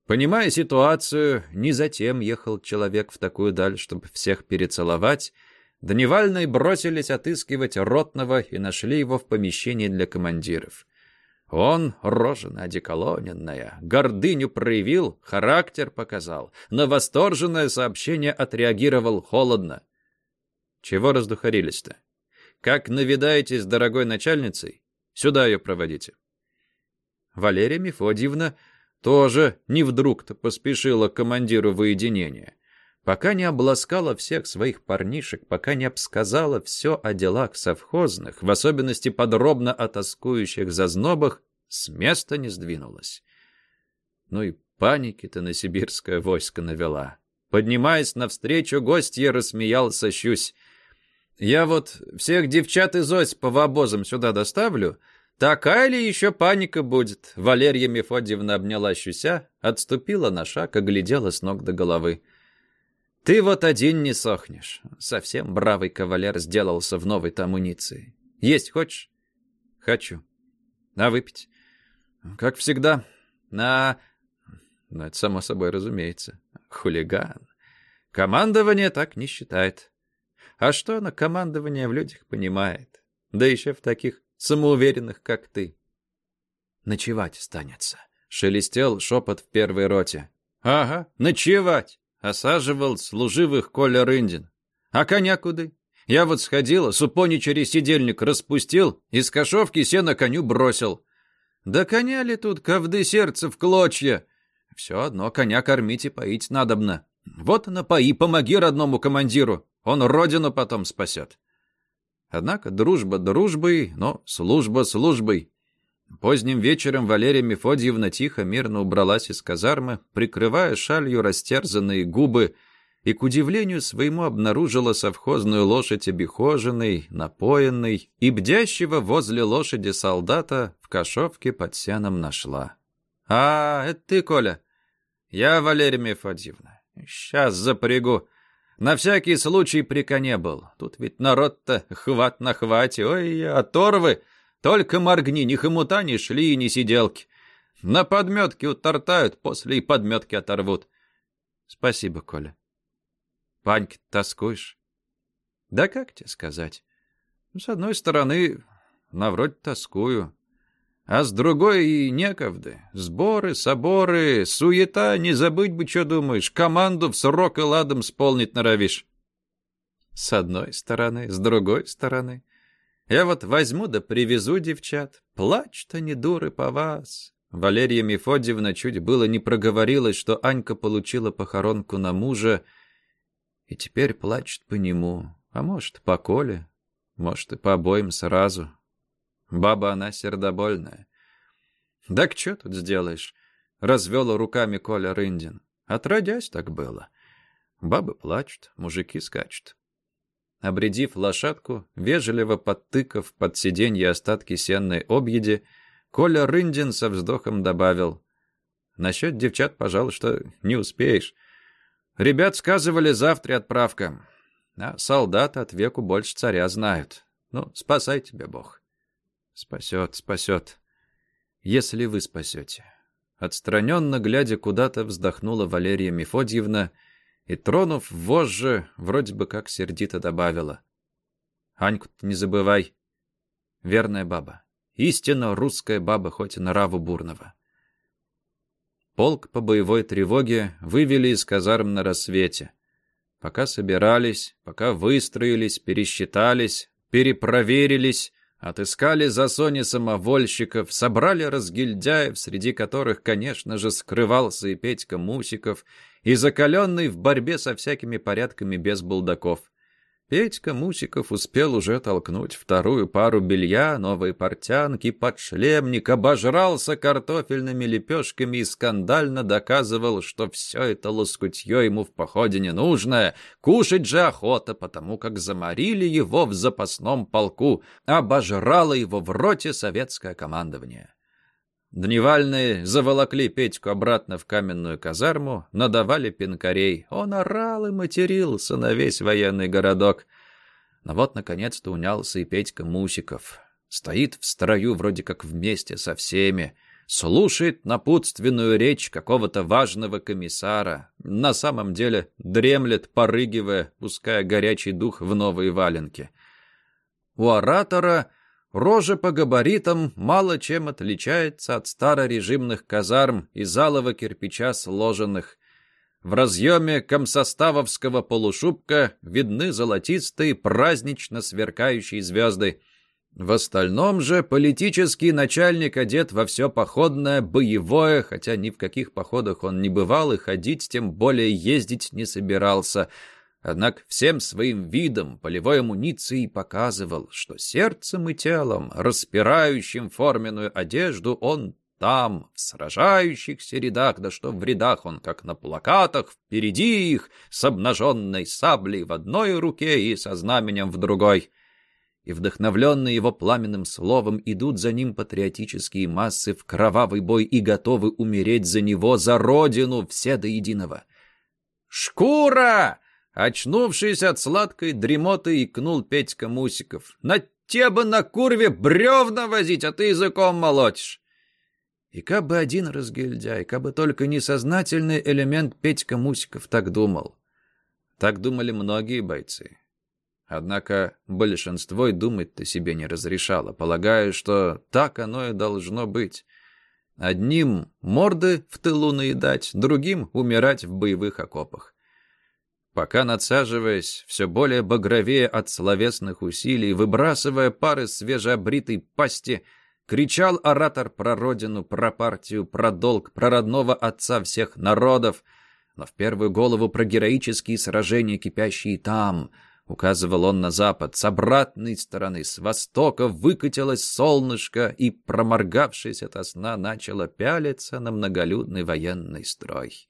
[SPEAKER 1] Понимая ситуацию, не затем ехал человек в такую даль, чтобы всех перецеловать, Дневальные бросились отыскивать ротного и нашли его в помещении для командиров. Он, рожена одеколоненная, гордыню проявил, характер показал, на восторженное сообщение отреагировал холодно. Чего раздухарились-то? Как навидаетесь дорогой начальницей? Сюда ее проводите. Валерия Мефодьевна тоже не вдруг-то поспешила к командиру воединения пока не обласкала всех своих парнишек, пока не обсказала все о делах совхозных, в особенности подробно о тоскующих зазнобах, с места не сдвинулась. Ну и паники-то на сибирское войско навела. Поднимаясь навстречу, гостья рассмеялся щусь. «Я вот всех девчат из Осипа в обозом сюда доставлю. Такая ли еще паника будет?» Валерья Мефодьевна обняла щуся, отступила на шаг, оглядела с ног до головы. «Ты вот один не сохнешь. Совсем бравый кавалер сделался в новой-то амуниции. Есть хочешь?» «Хочу. А выпить?» «Как всегда. На...» «Ну, это само собой разумеется. Хулиган. Командование так не считает. А что оно командование в людях понимает? Да еще в таких самоуверенных, как ты. Ночевать останется. Шелестел шепот в первой роте. Ага, ночевать. Осаживал служивых Коля Рындин. А коня куды? Я вот сходил, супони через сидельник распустил, из кошовки сено коню бросил. Да коня ли тут ковды сердца в клочья? Все одно коня кормить и поить надобно. Вот напои, помоги родному командиру. Он родину потом спасет. Однако дружба дружбой, но служба службой. Поздним вечером Валерия Мефодьевна тихо, мирно убралась из казармы, прикрывая шалью растерзанные губы, и, к удивлению своему, обнаружила совхозную лошадь обихоженной, напоенной, и бдящего возле лошади солдата в кошовке под сеном нашла. «А, это ты, Коля?» «Я Валерия Мефодьевна. Сейчас запрягу. На всякий случай при коне был. Тут ведь народ-то хват на хвате. Ой, оторвы. Только моргни, ни хомута, ни шли, ни сиделки. На подметке утортают, после и подметки оторвут. Спасибо, Коля. Паньки, тоскуешь? Да как тебе сказать? С одной стороны, на вроде тоскую. А с другой и некогда. Сборы, соборы, суета, не забыть бы, что думаешь. Команду в срок и ладом сполнить норовишь. С одной стороны, с другой стороны. Я вот возьму да привезу девчат. Плачь-то не дуры по вас. Валерия Мефодьевна чуть было не проговорилась, что Анька получила похоронку на мужа, и теперь плачет по нему, а может, по Коле, может, и по обоим сразу. Баба она сердобольная. «Да к чё тут сделаешь?» — развел руками Коля Рындин. «Отродясь так было. Бабы плачут, мужики скачут». Обредив лошадку, вежливо подтыкав под сиденье остатки сенной объеди, Коля Рындин со вздохом добавил. «Насчет девчат, пожалуй, что не успеешь. Ребят сказывали, завтра отправка. А солдаты от веку больше царя знают. Ну, спасай тебя, Бог». Спасет, спасет. Если вы спасете. Отстраненно, глядя куда-то, вздохнула Валерия Мефодьевна и, тронув вожжи, вроде бы как сердито добавила. аньку не забывай. Верная баба. Истинно русская баба, хоть и нраву бурного. Полк по боевой тревоге вывели из казарм на рассвете. Пока собирались, пока выстроились, пересчитались, перепроверились, Отыскали за Сони самовольщиков, собрали разгильдяев, среди которых, конечно же, скрывался и Петька Мусиков, и закаленный в борьбе со всякими порядками без булдаков. Петька Мусиков успел уже толкнуть вторую пару белья, новые портянки, подшлемник, обожрался картофельными лепешками и скандально доказывал, что все это лоскутье ему в походе не нужное, кушать же охота, потому как заморили его в запасном полку, обожрало его в роте советское командование. Дневальные заволокли Петьку обратно в каменную казарму, надавали пинкарей. Он орал и матерился на весь военный городок. Но вот, наконец-то, унялся и Петька Мусиков. Стоит в строю вроде как вместе со всеми. Слушает напутственную речь какого-то важного комиссара. На самом деле дремлет, порыгивая, пуская горячий дух в новые валенки. У оратора Рожа по габаритам мало чем отличается от старорежимных казарм из алого кирпича сложенных. В разъеме комсоставовского полушубка видны золотистые празднично сверкающие звезды. В остальном же политический начальник одет во все походное, боевое, хотя ни в каких походах он не бывал и ходить, тем более ездить не собирался — Однако всем своим видом полевой амуниции показывал, что сердцем и телом, распирающим форменную одежду, он там, в сражающихся рядах, да что в рядах он, как на плакатах, впереди их, с обнаженной саблей в одной руке и со знаменем в другой. И вдохновленные его пламенным словом идут за ним патриотические массы в кровавый бой и готовы умереть за него, за родину, все до единого. «Шкура!» Очнувшись от сладкой дремоты, икнул Петька Мусиков. «На те бы на курве бревна возить, а ты языком молотишь!» И как бы один разгильдяй, как бы только несознательный элемент Петька Мусиков так думал. Так думали многие бойцы. Однако большинство и думать-то себе не разрешало, полагая, что так оно и должно быть. Одним морды в тылу наедать, другим умирать в боевых окопах. Пока надсаживаясь, все более багровее от словесных усилий, выбрасывая пары свежеобритой пасти, кричал оратор про родину, про партию, про долг, про родного отца всех народов, но в первую голову про героические сражения, кипящие там — Указывал он на запад. С обратной стороны, с востока, выкатилось солнышко и, проморгавшись ото сна, начало пялиться на многолюдный военный строй.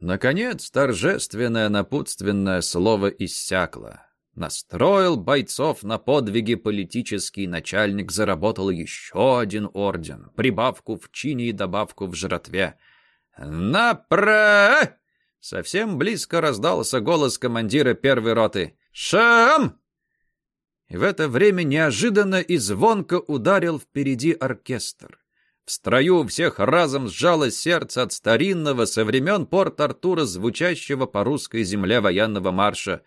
[SPEAKER 1] Наконец, торжественное напутственное слово иссякло. Настроил бойцов на подвиги политический начальник, заработал еще один орден, прибавку в чине и добавку в жратве. «Напра!» Совсем близко раздался голос командира первой роты. «Шам!» И в это время неожиданно и звонко ударил впереди оркестр. В строю у всех разом сжалось сердце от старинного со времен Порт-Артура звучащего по русской земле военного марша.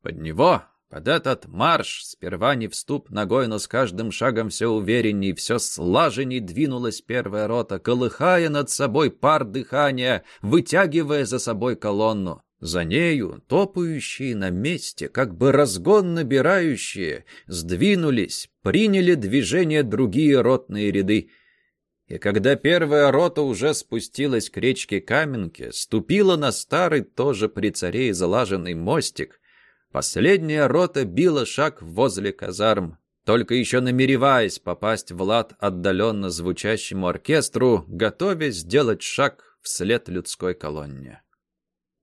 [SPEAKER 1] Под него, под этот марш, сперва не вступ ногой, но с каждым шагом все уверенней, все слаженней двинулась первая рота, колыхая над собой пар дыхания, вытягивая за собой колонну. За нею, топающие на месте, как бы разгон набирающие, сдвинулись, приняли движение другие ротные ряды. И когда первая рота уже спустилась к речке Каменке, ступила на старый, тоже при царе залаженный мостик, последняя рота била шаг возле казарм, только еще намереваясь попасть в лад отдаленно звучащему оркестру, готовясь сделать шаг вслед людской колонне.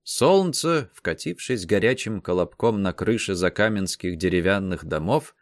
[SPEAKER 1] Солнце, вкатившись горячим колобком на крыше закаменских деревянных домов,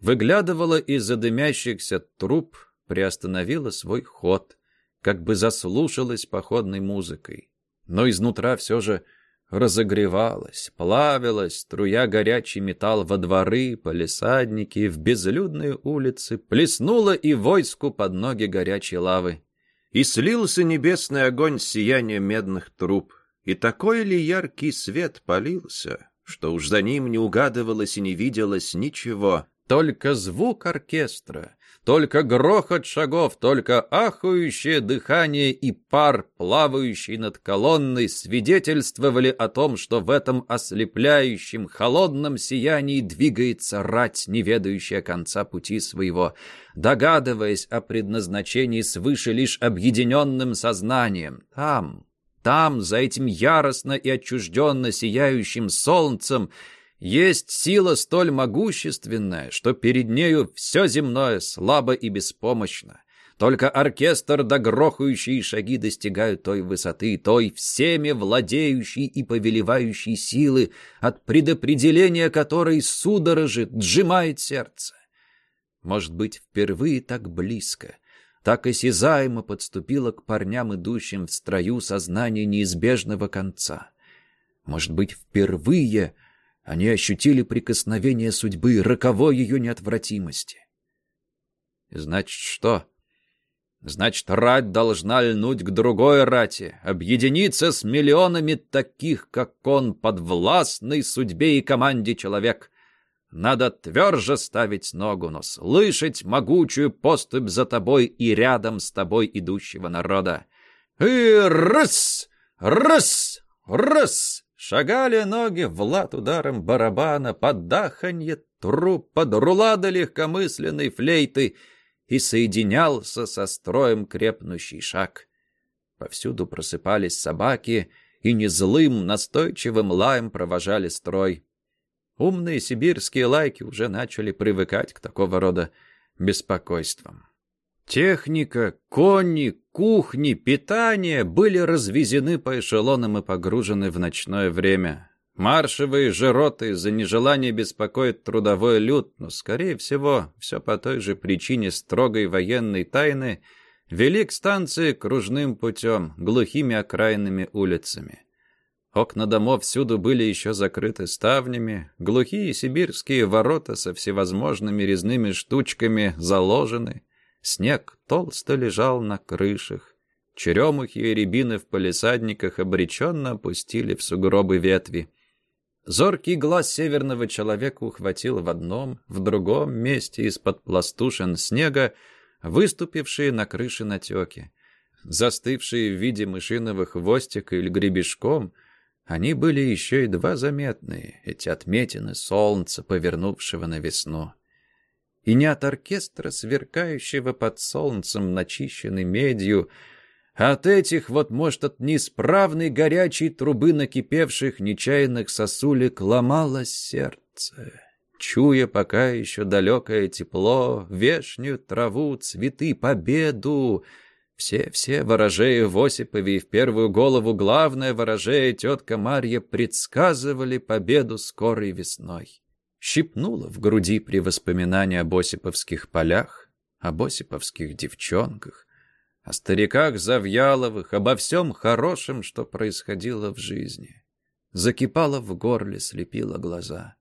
[SPEAKER 1] выглядывало из-за дымящихся труб приостановила свой ход, как бы заслушалась походной музыкой. Но изнутра все же разогревалась, плавилась, струя горячий металл во дворы, полисадники, в безлюдные улицы, плеснула и войску под ноги горячей лавы. И слился небесный огонь с медных труб, и такой ли яркий свет полился, что уж за ним не угадывалось и не виделось ничего, только звук оркестра, только грохот шагов, только ахающее дыхание и пар, плавающий над колонной, свидетельствовали о том, что в этом ослепляющем, холодном сиянии двигается рать, не ведающая конца пути своего, догадываясь о предназначении свыше лишь объединенным сознанием. Там, там, за этим яростно и отчужденно сияющим солнцем, есть сила столь могущественная, что перед нею все земное слабо и беспомощно. Только оркестр да грохающие шаги достигают той высоты, той всеми владеющей и повелевающей силы, от предопределения которой судорожит, сжимает сердце. Может быть, впервые так близко, так осязаемо подступило к парням, идущим в строю сознание неизбежного конца. Может быть, впервые они ощутили прикосновение судьбы, роковой ее неотвратимости. Значит, что? Значит, рать должна льнуть к другой рати, объединиться с миллионами таких, как он, подвластной судьбе и команде человек. Надо тверже ставить ногу, но слышать могучую поступь за тобой и рядом с тобой идущего народа. И раз, раз, раз! Шагали ноги в лад ударом барабана, под даханье труп, под рулада легкомысленной флейты и соединялся со строем крепнущий шаг. Повсюду просыпались собаки и незлым, настойчивым лаем провожали строй. Умные сибирские лайки уже начали привыкать к такого рода беспокойствам. Техника, кони, кухни, питание были развезены по эшелонам и погружены в ночное время. Маршевые же роты из-за нежелания беспокоить трудовой люд, но, скорее всего, все по той же причине строгой военной тайны, вели к станции кружным путем, глухими окраинными улицами. Окна домов всюду были еще закрыты ставнями, глухие сибирские ворота со всевозможными резными штучками заложены, снег толсто лежал на крышах, черемухи и рябины в палисадниках обреченно опустили в сугробы ветви. Зоркий глаз северного человека ухватил в одном, в другом месте из-под пластушин снега выступившие на крыше натеки. Застывшие в виде мышиного хвостика или гребешком, они были еще едва заметные, эти отметины солнца, повернувшего на весну. И не от оркестра, сверкающего под солнцем, начищенной медью, а от этих вот, может, от неисправной горячей трубы накипевших нечаянных сосулек ломалось сердце. Чуя пока еще далекое тепло, вешнюю траву, цветы, победу, все-все ворожеи в Осипове и в первую голову главное ворожея тетка Марья предсказывали победу скорой весной. Щипнула в груди при воспоминании об осиповских полях, об осиповских девчонках, о стариках Завьяловых, обо всем хорошем, что происходило в жизни. Закипала в горле, слепила глаза.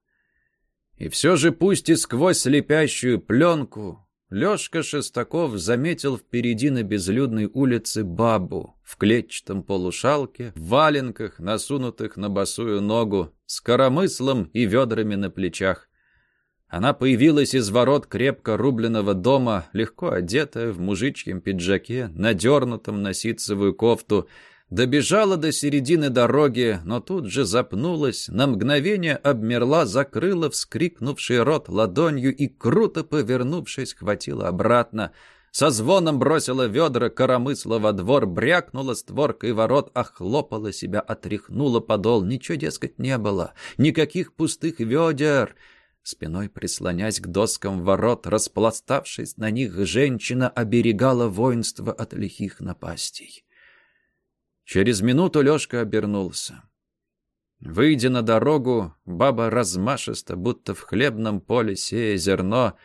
[SPEAKER 1] И все же пусть и сквозь слепящую пленку Лёшка Шестаков заметил впереди на безлюдной улице бабу в клетчатом полушалке, в валенках, насунутых на босую ногу, с коромыслом и ведрами на плечах. Она появилась из ворот крепко рубленного дома, легко одетая в мужичьем пиджаке, надернутом на ситцевую кофту, Добежала до середины дороги, но тут же запнулась, на мгновение обмерла, закрыла вскрикнувший рот ладонью и, круто повернувшись, хватила обратно. Со звоном бросила ведра коромысла во двор, брякнула створкой ворот, охлопала себя, отряхнула подол. Ничего, дескать, не было. Никаких пустых ведер. Спиной прислонясь к доскам ворот, распластавшись на них, женщина оберегала воинство от лихих напастей. Через минуту Лёшка обернулся. Выйдя на дорогу, баба размашисто, будто в хлебном поле сея зерно,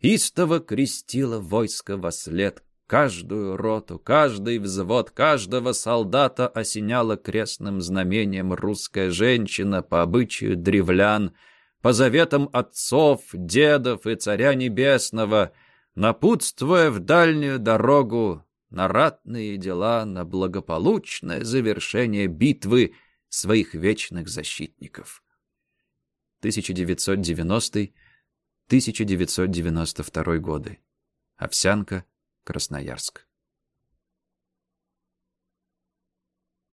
[SPEAKER 1] истово крестила войско во след. Каждую роту, каждый взвод, каждого солдата осеняла крестным знамением русская женщина по обычаю древлян, по заветам отцов, дедов и царя небесного, напутствуя в дальнюю дорогу на ратные дела, на благополучное завершение битвы своих вечных защитников. 1990-1992 годы. Овсянка, Красноярск.